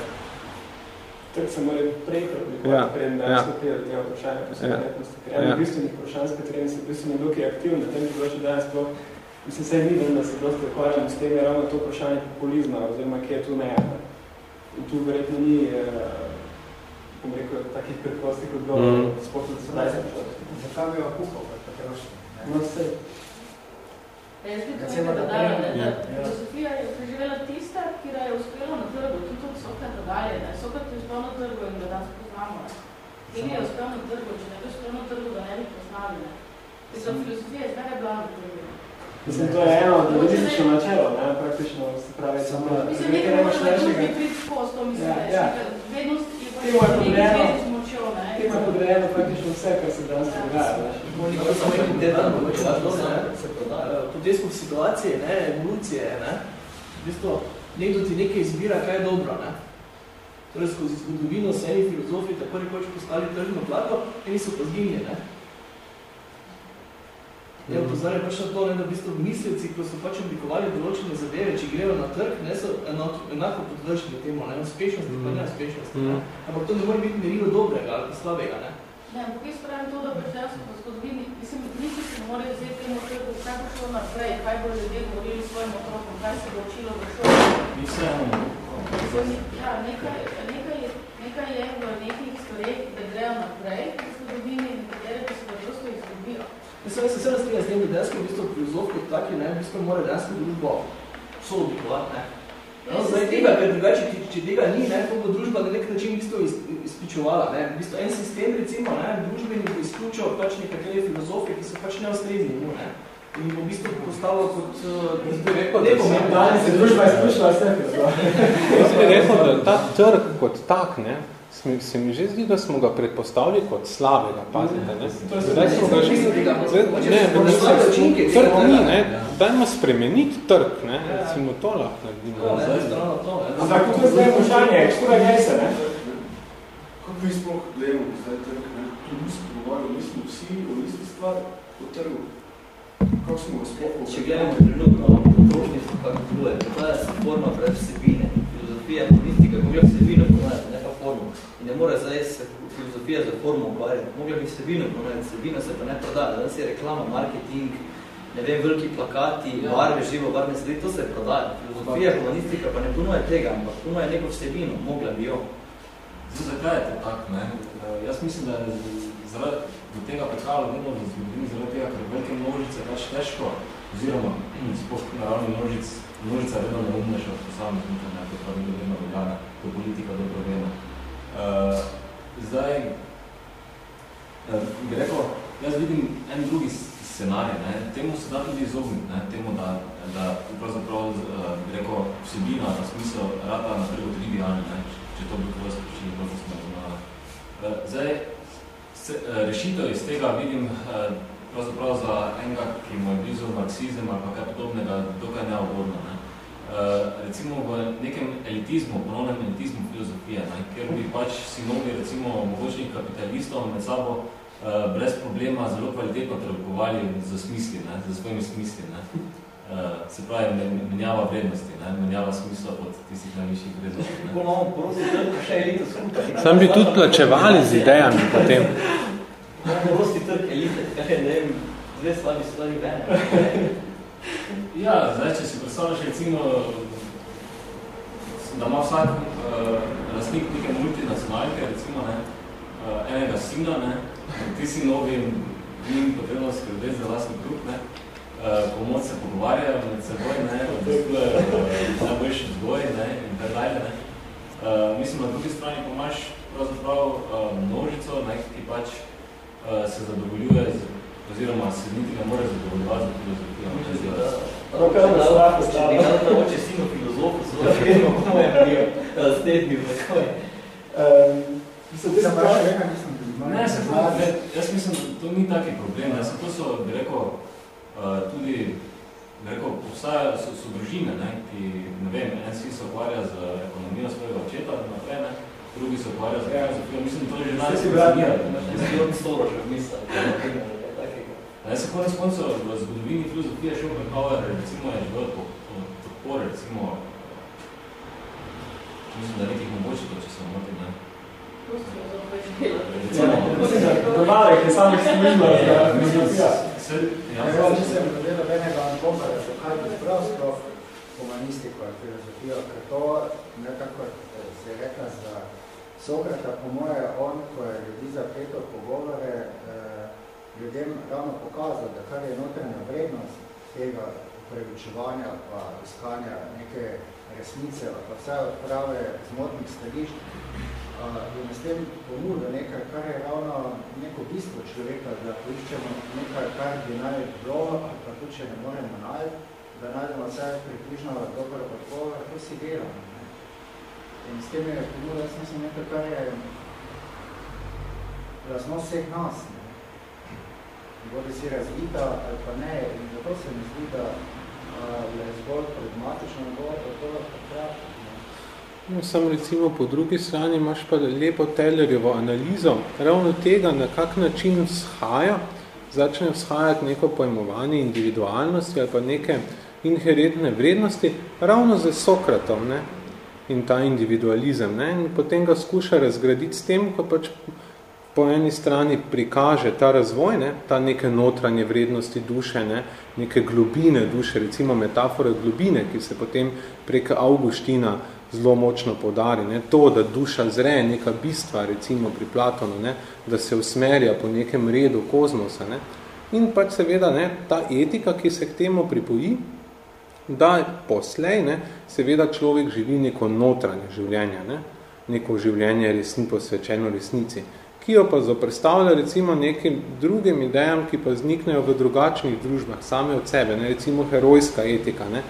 Trg se mora prej preoblikovati, ja. prej da ja. skupira tega vprašanja posebnetnosti. Ker eno ja. bistvenih vprašanj, s katerimi se bistveno dokaj aktivni na tem področju danes sploh, mislim, se ni vem, da se dosti ukvarjamo s tem, je ravno to vprašanje populizma, oziroma kje je tu meja. In tu verjetno ni, eh, bom rekel, takih kot bilo mm. sploh od sedaj. Zakaj bi jo kupal, kot potrošnje? No, vse. Jaz bi to dodala, da ja. filozofija je preživela tista, ki je uspela na trgu, tudi od Sokrat dalje. Ne? Sokrat je uspel na trgu in ga danes poznamo. In je uspel na trgu, če ne bi uspel na trgu, da ne bi poznali. Ne? Mislim, filozofija je zdaj bila na trgu. Mislim, to je eno od logično načelo, ne? praktično se pravi samo... Mislim, nekaj nemaš nekaj to mislim, ja, ja. vednost je pa nekaj zvezi z močjo, ne? Tem je podrejeno praktično vse, kar se danes dogaja. Nekaj teden, se prodaja. Tudi smo v situaciji, ne, evolucije, ne? V bistvu, nekdo ti nekaj izbira, kaj je dobro, ne? Torej, skozi zgodovino se eni filozofi tako rekoč postali tržno plato, eni so pa zginje, ne? Ja, pozorje pač na to, ne, da v bistvu misleci, ko so pač oblikovali določene zadeve, če grejo na trg, ne, so enako, enako podvršili temu, ne, uspešnosti, mm. pa ne uspešnosti, mm. ne. Ampak to ne more biti merilo dobrega ali slabega, ne. Ne, ampak jaz pravim to, da preteljsko v zgodovini, mislim, nisi se more vzeti temu trgu, kaj bo šlo naprej, kaj bo ljudje govorili svojim otrokom, kaj se bo učilo v šoli. Mislim, ja, nekaj, nekaj, je, nekaj je v nekih stvareh, da grejo naprej v zgodovini, nekatere pa se da prosto Mislim, se vse strinja s tem, da dejansko v bistvu filozof kot taki, ne, v bistvu mora dejansko družbo sooblikovati, ne. No, zdaj tega, ker drugače, če, če tega ni, ne, to bo družba na nek način v bistvu iz, izpričovala, ne. V bistvu en sistem, recimo, ne, družbeni bo izključil pač nekatere filozofe, ki so pač neostrezni mu, ne. In bo v bistvu postavil kot... Uh, ne bom, danes je družba izključila vse. Jaz bi rekel, da ta trg kot tak, ne, se mi že zdi, da smo ga predpostavili kot slabega, pazite, ne? Zdaj smo ga že... Ne, ne, trg ni, ne? Dajmo spremeniti trg, ne? Recimo to lahko naredimo. Ampak to je zdaj vprašanje, škoda gaj se, ne? Kako vi sploh gledamo zdaj trg, ne? Tu nismo govorili, mi smo vsi o isti stvar o trgu. Kako smo ga sploh Če gledamo trenutno potrošnjstvo, kako deluje, to je forma pred vsebine, filozofija, politika, kako gleda vsebino ne pa formu. In ne mora zdaj se filozofija za formu ukvarjati. Mogla bi vsebino ponajati, vsebino se pa ne prodaja. Danes je reklama, marketing, ne vem, veliki plakati, barve, živo, barvne sledi, to se prodaja. Filozofija, humanistika pa ne ponuje tega, ampak ponuje neko vsebino, mogla bi jo. Zdaj, zakaj je to tak, ne? Jaz mislim, da je zaradi do tega prihajalo vedno v zgodini, zaradi tega, ker velike množice pač težko, oziroma spoh naravni množic, množica je vedno neumnejša od posameznika, ne, to pravi vedno veljana, to politika dobro vemo. Uh, zdaj, uh, bi rekel, jaz vidim en drugi scenarij, ne, temu se da tudi izogniti, temu, da, da pravzaprav, uh, bi rekel, vsebina, ta smisel rata na trgu trivialni, če to bi kako spočili, kako smo razumeli. Uh, zdaj, se, uh, rešitev iz tega vidim uh, pravzaprav za enega, ki mu je blizu marksizem ali pa kaj podobnega, dokaj neogodno. Ne. Recimo v nekem elitizmu, ponovnem elitizmu filozofije, ne, ker bi pač sinovi recimo mogočnih kapitalistov med sabo uh, brez problema zelo kvalitetno trgovali za smisli, ne, za svojimi smisli. Ne. Uh, se pravi, menjava vrednosti, ne, menjava smisla pod tistih najvišjih vrednosti. Prosti trg, še elito skupaj. Sam bi tudi plačevali z idejami potem. Prosti trg elite, kaj je, ne vem, dve slabi stvari vene. Ja, zdaj, če si predstavljaš recimo, da ima vsak uh, lastnik neke multinacionalke, recimo, ne, uh, enega sina, ne, ti si novi njim potrebno skrbeti za lastni kruh, ne, uh, pomoč se pogovarjajo med seboj, ne, odbiskujejo uh, najboljši vzgoj, ne, in tak dalje, ne. Uh, mislim, na drugi strani pa imaš pravzaprav uh, množico, ne, ki pač uh, se zadovoljuje z oziroma se niti ne more zadovoljevati za filozofijo. No, kaj je strah, če bi nam na oče sino filozofu, so da vedno razstednil, tako je. Mislim, da sem pravi, nekaj nisem Ne, se ne, jaz mislim, da to ni taki problem. Jaz to so, bi rekel, uh, tudi, bi rekel, obstajajo, so, so družine, ne, ki, ne vem, en si se ukvarja z ekonomijo svojega očeta, naprej, ne, drugi se ukvarja z filozofijo. Mislim, to je že najsebranije. Jaz bi od storoža mislil. Jaz se konec koncev v zgodovini filozofije Schopenhauer, recimo, je živel podpor, recimo, mislim, da nekih mogoče to, če se motim, ne? Dovalek je samih služba za filozofija. Ja, če sem dobil benega ankomba, da so kaj preprosto humanistiko in filozofijo, ker to nekako se je rekla za Sokrata, po moje, on, ko je ljudi zapletel pogovore, ljudem ravno pokazal, da kar je notranja vrednost tega preučevanja pa iskanja neke resnice, pa vse odprave zmotnih stališč, je s tem ponudil nekaj, kar je ravno neko bistvo človeka, da poiščemo nekaj, kar bi naj bilo, ali pa tudi, če ne moremo najti, da najdemo vse približno dobro odgovor, to si delamo. In s tem je ponudil, jaz mislim, nekaj, kar je raznost vseh nas. Ne? Bodi si razvita ali pa ne. In zato se mi zdi, da je zbolj pragmatično govor, da to lahko pravi. No, sam recimo po drugi strani imaš pa lepo Tellerjevo analizo ravno tega, na kak način vzhaja, začne vzhajati neko pojmovanje individualnosti ali pa neke inherentne vrednosti, ravno za Sokratom ne? in ta individualizem. Ne? In potem ga skuša razgraditi s tem, ko pač po eni strani prikaže ta razvoj, ne, ta neke notranje vrednosti duše, ne, neke globine duše, recimo metafore globine, ki se potem prek Augustina zelo močno podari, ne, to, da duša zre neka bistva, recimo pri Platonu, ne, da se usmerja po nekem redu kozmosa, ne, in pač seveda ne, ta etika, ki se k temu pripoji, da poslej, ne, seveda človek živi neko notranje življenje, ne, neko življenje resni posvečeno resnici ki jo pa zoprestavlja recimo nekim drugim idejam, ki pa zniknejo v drugačnih družbah, same od sebe, ne, recimo herojska etika, ne,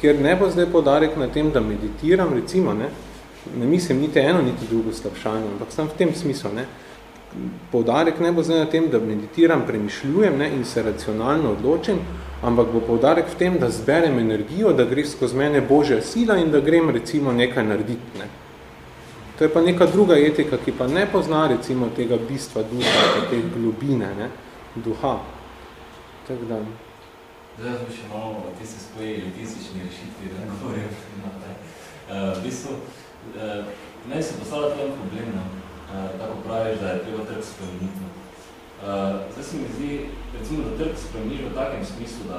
kjer ne bo zdaj podarek na tem, da meditiram, recimo, ne, ne mislim niti eno, niti drugo slabšanje, ampak sem v tem smislu, ne, poudarek ne bo zdaj na tem, da meditiram, premišljujem ne, in se racionalno odločim, ampak bo poudarek v tem, da zberem energijo, da gre skozi mene Božja sila in da grem recimo nekaj narediti. Ne. To je pa neka druga etika, ki pa ne pozna recimo tega bistva duha, te globine, ne, duha. Tak da. Zdaj smo še malo o tiste svoje elitistični rešitvi, da govorim. Uh, v bistvu, uh, meni se postavlja tudi problem, no? uh, tako praviš, da je treba trg spremeniti. Uh, zdaj se mi zdi, recimo, da trg spremeniš v takem smislu, da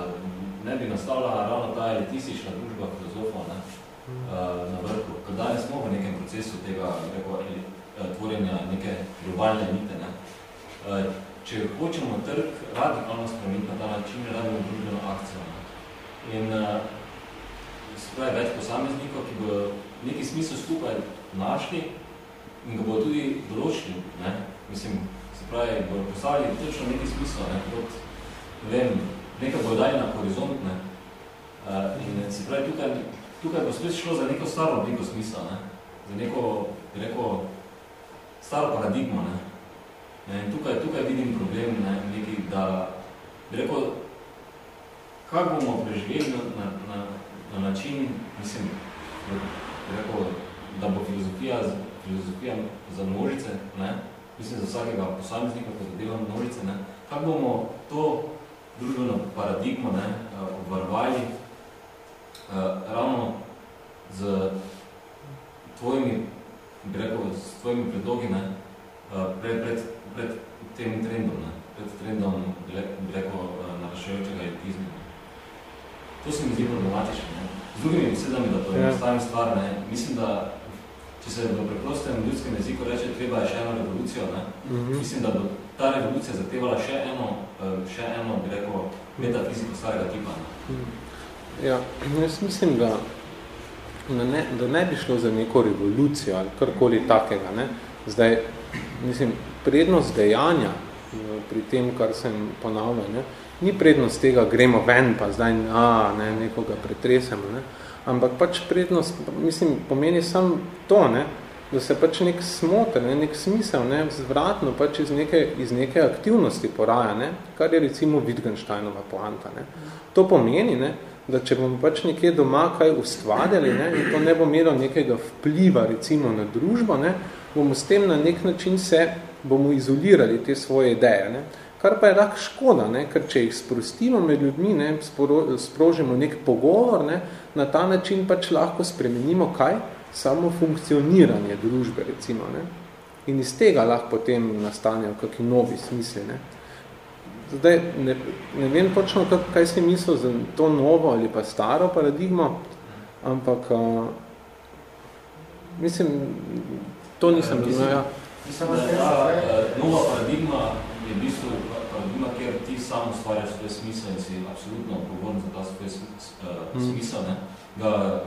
ne bi nastavljala ravno ta elitistična družba filozofov, ne? uh, na vrhu. Ker danes smo v nekem procesu tega reko, uh, tvorjenja neke globalne elite. Ne? Uh, če hočemo trg radikalno spremeniti na ta način, radimo družbeno akcijo. Ne? In spravi več posameznikov, ki bo neki smisel skupaj našli in ga bo tudi določili. Ne? Mislim, se pravi, bo postavili točno neki smisel, ne? kot, ne vem, nekaj bo dali na horizont. Ne? In se pravi, tukaj tukaj bo spet šlo za neko staro obliko smisla, ne? za neko, reko, staro paradigmo. Ne? Ne? Tukaj, tukaj vidim problem, ne? Neki, da rekel, kako bomo preživeli na, na, na, na način, mislim, rekel, da bo filozofija, filozofija za množice, ne? mislim za vsakega posameznika, ko zadeva množice, ne? kako bomo to družbeno paradigmo ne, obvarovali uh, ravno z tvojimi, bi rekel, s tvojimi predlogi ne, uh, pred, pred, pred tem trendom, ne, pred trendom, bi rekel, uh, narašajočega elitizma. To se mi zdi problematično. Ne. Z drugimi besedami, da poenostavim ja. stvar, ne, mislim, da če se v preprostem ljudskem jeziku reče, treba je še eno revolucijo, ne, mhm. -huh. mislim, da bo ta revolucija zahtevala še eno, še eno, bi rekel, metafiziko starega tipa. Ne. Uh mhm. Ja, jaz mislim, da, da, ne, da ne bi šlo za neko revolucijo ali karkoli takega. Ne. Zdaj, mislim, prednost dejanja pri tem, kar sem ponavljal, ne, ni prednost tega, gremo ven, pa zdaj a, ne, nekoga pretresemo. Ne. Ampak pač prednost, mislim, pomeni sam to, ne, da se pač nek smotr, ne, nek smisel, ne, zvratno pač iz neke, iz neke aktivnosti poraja, ne, kar je recimo Wittgensteinova poanta. Ne. To pomeni, ne, da če bomo pač nekje doma kaj ustvarjali ne, in to ne bo imelo nekega vpliva recimo na družbo, ne, bomo s tem na nek način se bomo izolirali te svoje ideje. Ne. Kar pa je lahko škoda, ne, ker če jih sprostimo med ljudmi, ne, sprožimo nek pogovor, ne, na ta način pač lahko spremenimo kaj? Samo funkcioniranje družbe, recimo. Ne. In iz tega lahko potem nastanejo kakšni novi smisli. Ne. Zdaj, ne, ne vem točno, kaj si mislil za to novo ali pa staro paradigmo, ampak uh, mislim, to nisem razumel. Ja. Mislim, da ta nova paradigma je v bistvu paradigma, kjer ti sam ustvarjaš svoj smisel in si absolutno odgovoren za ta svoj uh, smisel, ne? ga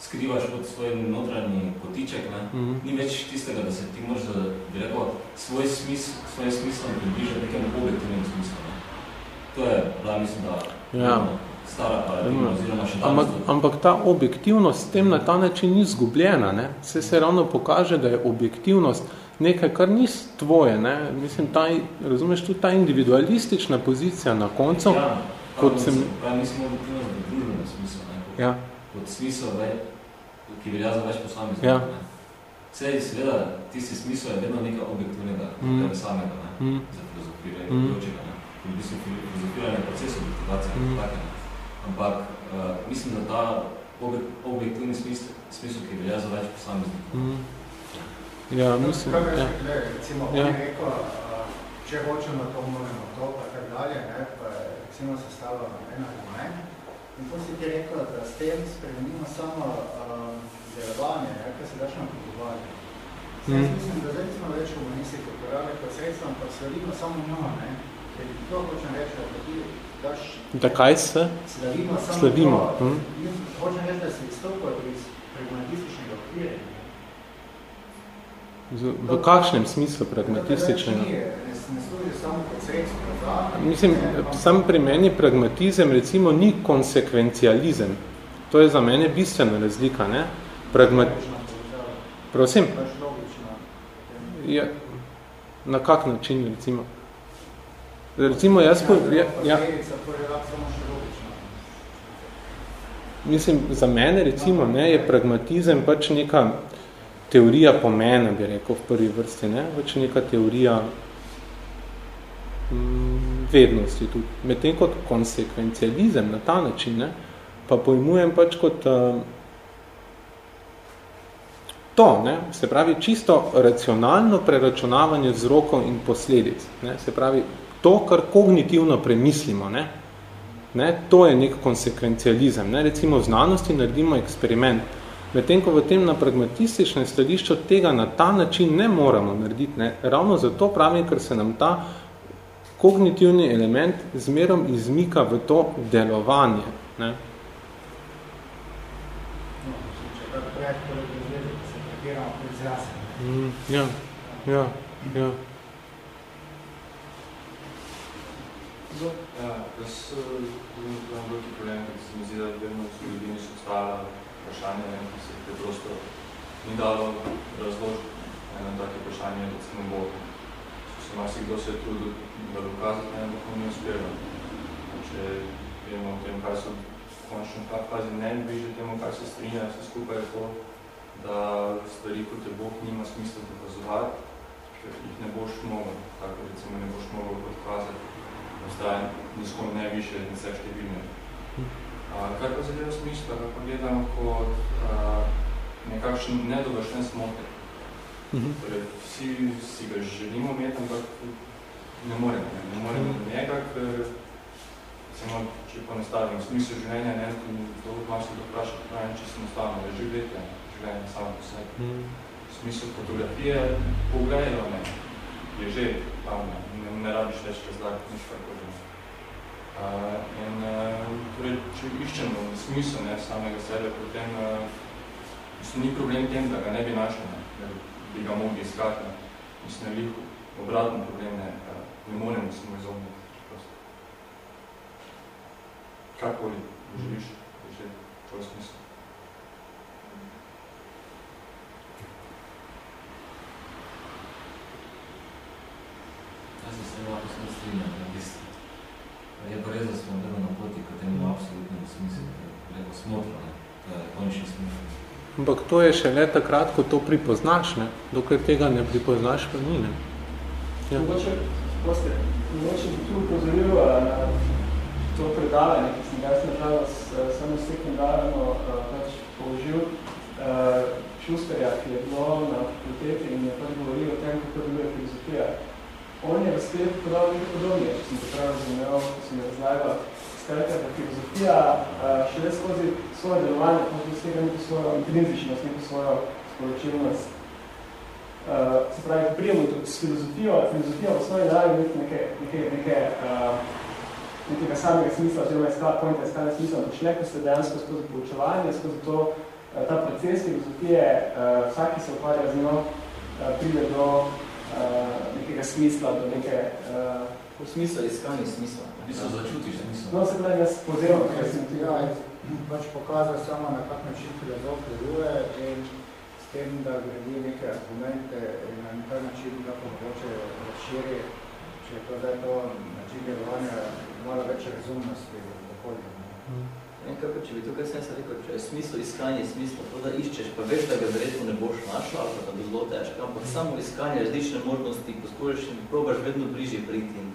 skrivaš pod svoj notranji potiček, ne? Mm -hmm. ni več tistega, da se ti moraš, bi rekel, svoj smisel, svoj smisel približati nekem objektivnem smislu. Ne? To je, da mislim, da ja. stara paradigma, oziroma še ampak, ampak ta objektivnost s tem na ta način ni zgubljena. Ne? Se se ravno pokaže, da je objektivnost nekaj, kar ni tvoje. Ne? Mislim, ta, razumeš, tudi ta individualistična pozicija na koncu, ja, kot sem... Ja, mislim, objektivnost v družbenem smislu. Ne? Ja. Kot smisel, ki velja za več posameznikov. Ja. Vse, seveda, tisti smisel je vedno nekaj objektivnega, mm. samega, ne? Mm. za filozofijo, mm. ne? v bistvu filozofiranje proces objektivacije, mm. tako, ampak uh, mislim, da ta objektivni smisel, smisel, ki velja za več posameznikov. Mm. Ja, mislim, kaj ja. Rekli, recimo, ja. on je rekel, uh, če hočemo to, moramo to, pa tak dalje, ne? pa je recimo sestavljeno ena ali manj, In to si ti rekel, da s tem spremenimo samo uh, delovanje, ja, kaj se daš na pogovarjanje. Mm. Mislim, da zdaj smo več komunisti kulturali kot sredstvo, ampak slavimo samo njo, ne? Ker to hočem reči, da ti daš... Da kaj se? Slavimo samo slavimo. to. Mm. Hočem reči, da se izstopajo iz pragmatističnega okvira. V kakšnem smislu pragmatističnega? Mislim, sam pri meni pragmatizem recimo ni konsekvencializem. To je za mene bistvena razlika. Ne? Pragmat... Prosim? Ja, na kak način recimo? Recimo jaz... Po, ja, ja. Mislim, za mene recimo ne, je pragmatizem pač neka teorija pomena, bi rekel v prvi vrsti, ne? Več neka teorija mm, vednosti tudi. Medtem kot konsekvencializem na ta način, ne? pa pojmujem pač kot uh, to, ne? se pravi čisto racionalno preračunavanje vzrokov in posledic. Ne? Se pravi, to, kar kognitivno premislimo, ne? Ne? to je nek konsekvencializem. Ne? Recimo v znanosti naredimo eksperiment, Medtem ko v tem na pragmatističnem stališču tega na ta način ne moramo narediti. Ne? Ravno zato pravim, ker se nam ta kognitivni element zmerom izmika v to delovanje. Ne? Mm, ja, ja, ja. Ja, jaz imam veliki problem, ker se mi zdi, da vedno so ljudi niso ostala vprašanje, ne, ki se preprosto ni dalo razložiti. Eno tako vprašanje, recimo bo, se marsi kdo se trudil, da dokazati, ne, ampak ni uspelo. Če vemo o tem, kaj so končno kak fazi ne bliže temu, kar se strinja, vse skupaj je to, da stvari, kot je Bog, nima smisla dokazovati, ker jih ne boš mogel, tako recimo ne boš mogel podkazati, ostaje niskom ne više in vse številne. Kar pa zadeva smisla, kako gledam kot a, nekakšen nedovršen smotek. Mhm. Torej, vsi si ga želimo imeti, ampak ne moremo. Ne, ne moremo do njega, ker samo, če ponestavim smisel življenja, ne, to malo se dopraša, pravim, če sem ostavljeno, da življenje, življenje samo po sebi. Mhm. Smisel fotografije, pogledajo me, je že tam, ne, ne rabiš več razlagati, nič kako. Uh, in uh, torej, če iščemo smisel ne, samega sebe, potem uh, mislim, ni problem tem, da ga ne bi našel, ne, da bi ga mogli iskati. Mislim, da obratno problem ne, uh, ne moremo se mu izogniti. Kakoli želiš, je že tvoj smisel. Jaz se vse lahko sem strinjam, na bistvu. Je pa res, da smo bilo na poti k temu absolutnemu smislu, lepo smotro, ne? to je končni smisel. Ampak to je šele takrat, ko to pripoznaš, ne? dokaj tega ne pripoznaš, pa ni. Ne? Ja. Mogoče, poste, mogoče bi tu upozoril na to predavanje, ki sem ga jaz nažalost samo sekundarno pač položil Šusterja, ki je bilo na fakulteti in je pač govoril o tem, kako deluje filozofija. On je v spet podal nekaj podobnije, če sem to prav razumel, ko sem je razlagal. Skratka, da filozofija šele skozi svoje delovanje, pa dosega neko svojo intrinzičnost, neko svojo sporočilnost. Uh, se pravi, prijemo s filozofijo, filozofija v svoji naravi imeti neke, neke, neke, uh, nekega samega smisla, oziroma iskala pojnta iskala smisla, ampak šle, ko se dejansko skozi poučevanje, skozi to, uh, ta proces filozofije, vsak, ki se ukvarja z njo, pride do uh, nekega smisla, do neke... Uh, v smislu iskanje smisla. V bistvu začutiš smisel. No, se pravi, jaz pozivam, kaj sem ti... Ja, pač pokazal samo na kak način filozof deluje in s tem, da gredi neke argumente in na nekaj način kako mogoče razširi, če je to zdaj to način delovanja, malo več razumnosti v okolju. In kako, če bi tukaj sem se rekel, če je smisel iskanje smisla, to da iščeš, pa veš, da ga verjetno ne boš našel, ali pa da bi zelo težko, ampak samo iskanje različne možnosti, ko skušaš in probaš vedno bližje priti. In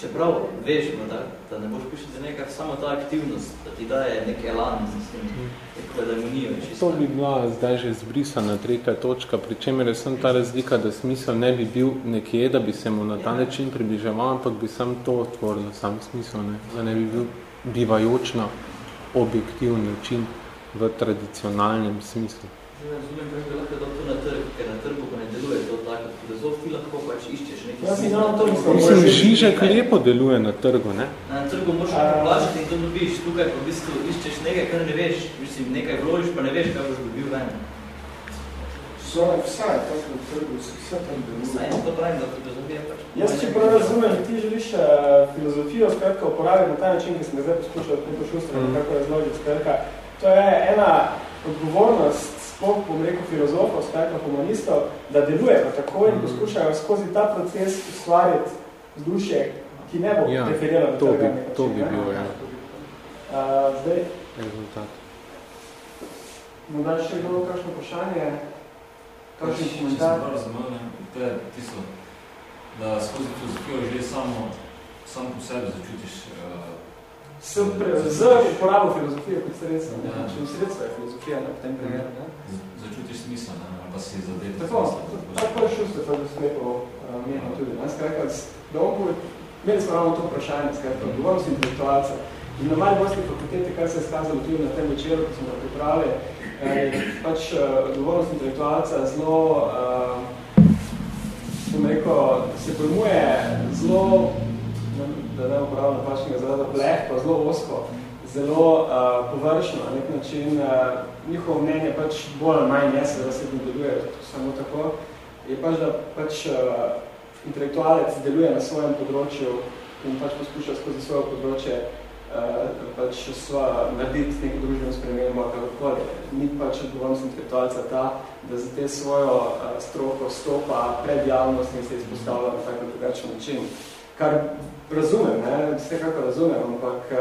čeprav veš, no, da, da ne boš prišel za nekaj, samo ta aktivnost, da ti daje nek elan, mislim, neko demonijo. To bi bila zdaj že zbrisana tretja točka, pri čemer je sem ta razlika, da smisel ne bi bil nekje, da bi se mu na ta način približeval, ampak bi sam to otvoril, sam smisel, ne, da ne bi bil bivajoč na objektivni način v tradicionalnem smislu. Zdaj razumem, kako lahko da to na trg, ker na trgu pa ne deluje to tako. Filozof ti lahko pač iščeš nekaj Jaz si znamo to mislim. Žižek lepo deluje na trgu, ne? Na trgu moraš nekaj plačati in to dobiš. Tukaj pa v bistvu iščeš nekaj, kar ne veš. Mislim, nekaj vložiš, pa ne veš, kaj boš dobil ven. So, vsaj tako na trgu, vse tam deluje. Vsaj, to pravim, da filozofija pač... Jaz, če prav razumem, ti želiš uh, filozofijo skratka uporabiti na ta način, ki sem ga zdaj poskušal preko šustra, mm. kako razložiti, skratka, to je ena odgovornost, sploh bom rekel filozofov, skratka humanistov, da delujejo tako in poskušajo skozi ta proces ustvariti vzdušje, ki ne bo ja, referiralo to bi, to bi bil, ja. Uh, zdaj, rezultat. Morda še kdo kakšno vprašanje? Kakšen Če komentar? sem ne, to je tisto, da skozi filozofijo že samo, sam po sebi začutiš uh, S, pre, z uporabo filozofije kot sredstvo. Ja. Če sredstvo je filozofija na tem primeru. Ne? Začutiš smisel, ne? ali pa si zadet. Tako, tako je šuste pa lepo uh, menil tudi. Ne? Skratka, dolgo, imeli smo ravno to vprašanje, skratka, odgovornost intelektualca. In na Mariborski fakulteti, kar se je skazalo tudi na tem večeru, ko smo ga pripravili, je pač uh, odgovornost intelektualca zelo, uh, rekel, se pojmuje zelo da ne upravljam napačnega izraza, pleh, pa zelo osko, zelo uh, površno, na nek način uh, njihovo mnenje pač bolj ali manj ne se zasebno deluje, samo tako, je pač, da pač uh, intelektualec deluje na svojem področju in pač poskuša skozi svoje področje pač svoja, narediti neko družbeno spremembo, kakorkoli. Ni pač odgovornost intelektualca ta, da za te svojo uh, stroko stopa pred javnost in se izpostavlja na tako drugačen način. Kar razumem, ne, vse kako razumem, ampak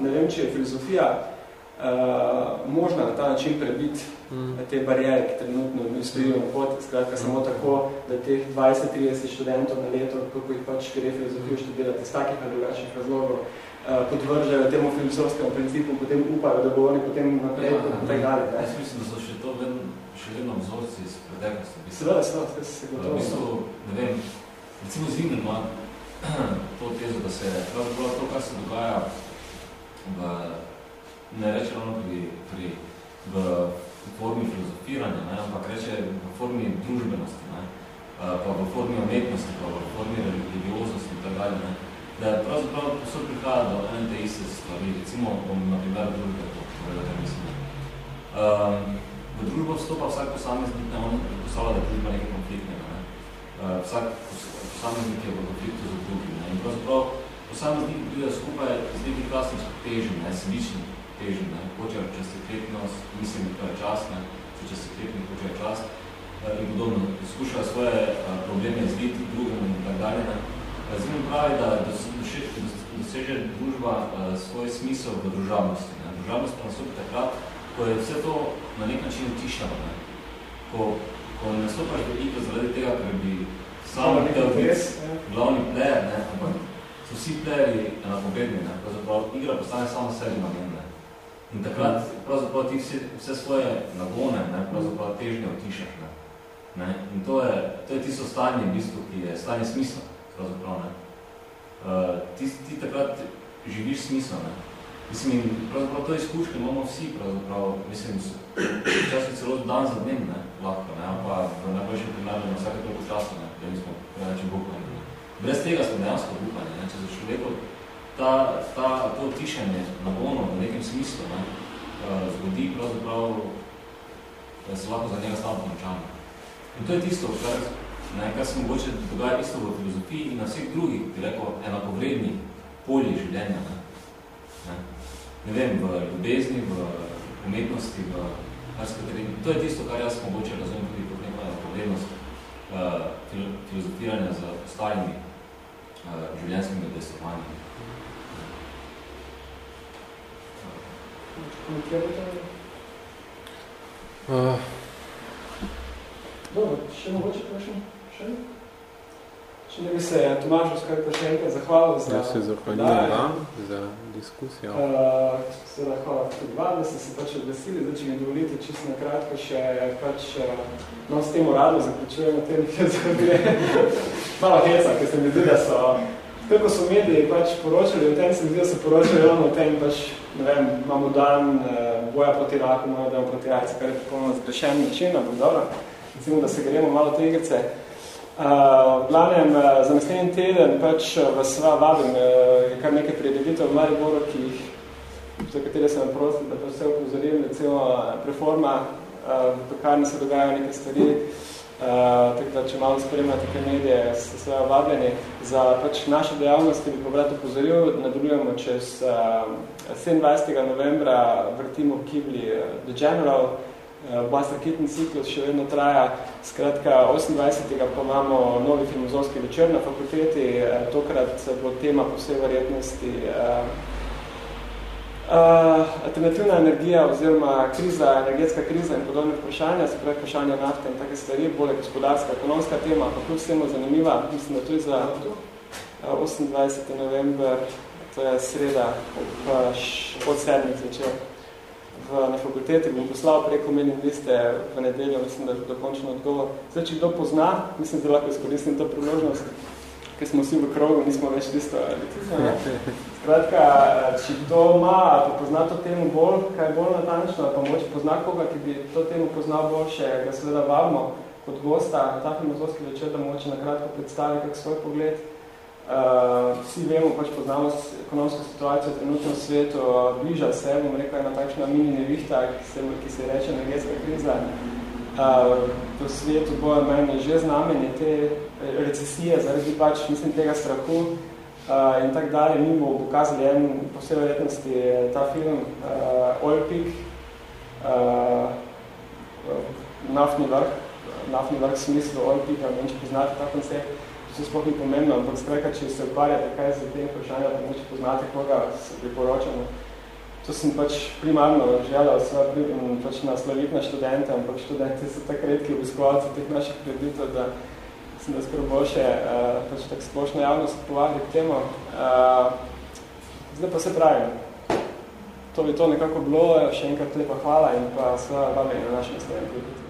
ne vem, če je filozofija uh, možno na ta način prebiti mm. te barijere, ki trenutno mi stojijo na poti, skratka samo mm. tako, da teh 20-30 študentov na leto, kako jih pač gre filozofijo študirati iz takih ali drugačnih razlogov, uh, podvržajo temu filozofskemu principu, potem upajo, da bo oni potem naprej ja, in tak dalje. Jaz mislim, da so še to ven, še vedno vzorci iz preteklosti. Seveda, seveda, se gotovo. V bistvu, ne vem, recimo Zimmer ima [clears throat] to tezo, da se pravzaprav to, kar se dogaja v ne reče ravno pri, pri, v formi filozofiranja, ne, ampak reče v formi družbenosti, ne, pa v formi umetnosti, pa v formi religioznosti in tako dalje, ne, da pravzaprav posod prihaja do ene te iste stvari. Recimo, bom na primer druge to povedal, kar mislim. Um, v družbo vstopa vsak posameznik, ne, on predpostavlja, da je družba nekaj konfliktnega. Ne. Uh, vsak posameznik je v konfliktu z drugim. Ne. In pravzaprav posameznik pride skupaj z nekih klasičnih težnj, ne, sebičnih težnji, ne, hočejo častikletnost, mislim, da to je čas, ne, če častikletni hočejo čas eh, in podobno. Skušajo svoje probleme izviti drugim in tak dalje. Ne. Eh, Zim pravi, da doseže družba svoj smisel v družavnosti. Ne. Družavnost pa nastopi takrat, ko je vse to na nek način utišalo. Ne. Ko, ko ne nastopaš v igro zaradi tega, ker bi samo nekaj glavni player, ne, ampak so vsi playeri enakovredni, ne, pravzaprav igra postane samo sebi namen. In takrat pravzaprav ti vse, vse svoje nagone, ne, pravzaprav težnje otišaš. Ne. Ne. In to je, to je tisto stanje, v bistvu, ki je stanje smisla. Pravzaprav, ne. Uh, ti, ti takrat živiš smisla. Ne. Mislim, in pravzaprav to izkušnje imamo vsi, pravzaprav, mislim, včasih celo dan za dnem, ne, lahko, ne, pa v najboljšem primeru na vsake toliko časa, ne, da nismo preveč bukani. Brez tega smo dejansko bukani, ne, če za človekov ta, ta, to tišanje nagono v nekem smislu ne, uh, zgodi pravzaprav, da se lahko za njega stavno končamo. In to je tisto, kar, ne, kar se mogoče dogaja isto v filozofiji in na vseh drugih, bi rekel, enakovredni polji življenja. Ne. Ne. ne vem, v ljubezni, v umetnosti, v arskateri. To je tisto, kar jaz mogoče razumem tudi kot neko enakovrednost uh, filozofiranja z ostalimi uh, življenjskimi deslovanji. Uh. Dobro, še mogoče prošen? Še? Če ne bi se Tomažo skaj pa še enkrat zahvalil za... Ja se zahvaljujem vam za diskusijo. Uh, seveda hvala tudi vam, da ste se pač odvesili. Zdaj, če mi dovolite čisto na kratko še pač, no, s tem uradno zaključujemo tem, ki je malo heca, ker se mi zdi, da so Tako so mediji pač poročali o tem, se mi zdi, da so poročali ravno o tem, pač, ne vem, imamo dan uh, boja proti raku, imamo dan proti rajci, kar je popolno zgrešen način, ampak dobro, recimo, da se gremo malo te igrice. Uh, v glavnem, uh, za naslednji teden pač vas vabim, uh, je kar nekaj prireditev v Mariboru, ki jih, za katere sem prosil, da pač vse upozorim, recimo preforma, uh, v pekarni se dogajajo nekaj stvari, tako da, če malo spremljate te medije, ste sve vabljeni. Za pač naše dejavnosti bi povrat upozoril, nadaljujemo čez uh, 27. novembra vrtimo v Kibli uh, The General, uh, Buster Keaton ciklus še vedno traja. Skratka, 28. pa imamo novi filmozovski večer na fakulteti, uh, tokrat bo tema po vsej verjetnosti uh, Uh, alternativna energija oziroma kriza, energetska kriza in podobne vprašanja, se pravi vprašanja nafte in take stvari, bolje gospodarska, ekonomska tema, pa kljub vsemu zanimiva, mislim, da to je za uh, 28. november, to je sreda, od sedmih začel v, na fakulteti, bom poslal preko mailing liste v nedeljo, mislim, da je dokončno odgovor. Zdaj, če kdo pozna, mislim, da lahko izkoristim to priložnost, ker smo vsi v krogu, nismo več tisto. [laughs] Skratka, če kdo ima, pa pozna to temu bolj, kaj je bolj natančno, pa moče pozna koga, ki bi to temu poznal boljše, ga seveda vabimo kot gosta na ta filmozovski večer, da moče na kratko predstavi kak svoj pogled. Uh, vsi vemo, pač poznamo ekonomsko situacijo v svetu, bliža se, bom rekel, ena takšna mini nevihta, ki se, ki se reče energetska kriza. Uh, v svetu bojo meni že znamenje te recesije, zaradi pač, mislim, tega strahu uh, in tak dalje. Mi bomo pokazali en, po vsej verjetnosti, ta film uh, Oil Peak, uh, naftni vrh, naftni vrh smislu Oil Peak, ne če poznate ta koncept, to se sploh ni pomembno, ampak skreka, če se ukvarjate kaj za tem vprašanja, pa če poznate koga, se priporočamo. To sem pač primarno želel sva pač nasloviti na študente, ampak študenti so tak redki obiskovalci teh naših kreditov, da sem da skoro boljše uh, pač tak splošno javnost povahli k temu. Uh, zdaj pa se pravim, to bi to nekako bilo, še enkrat lepa hvala in pa sva vami na našem naslednjem kredit.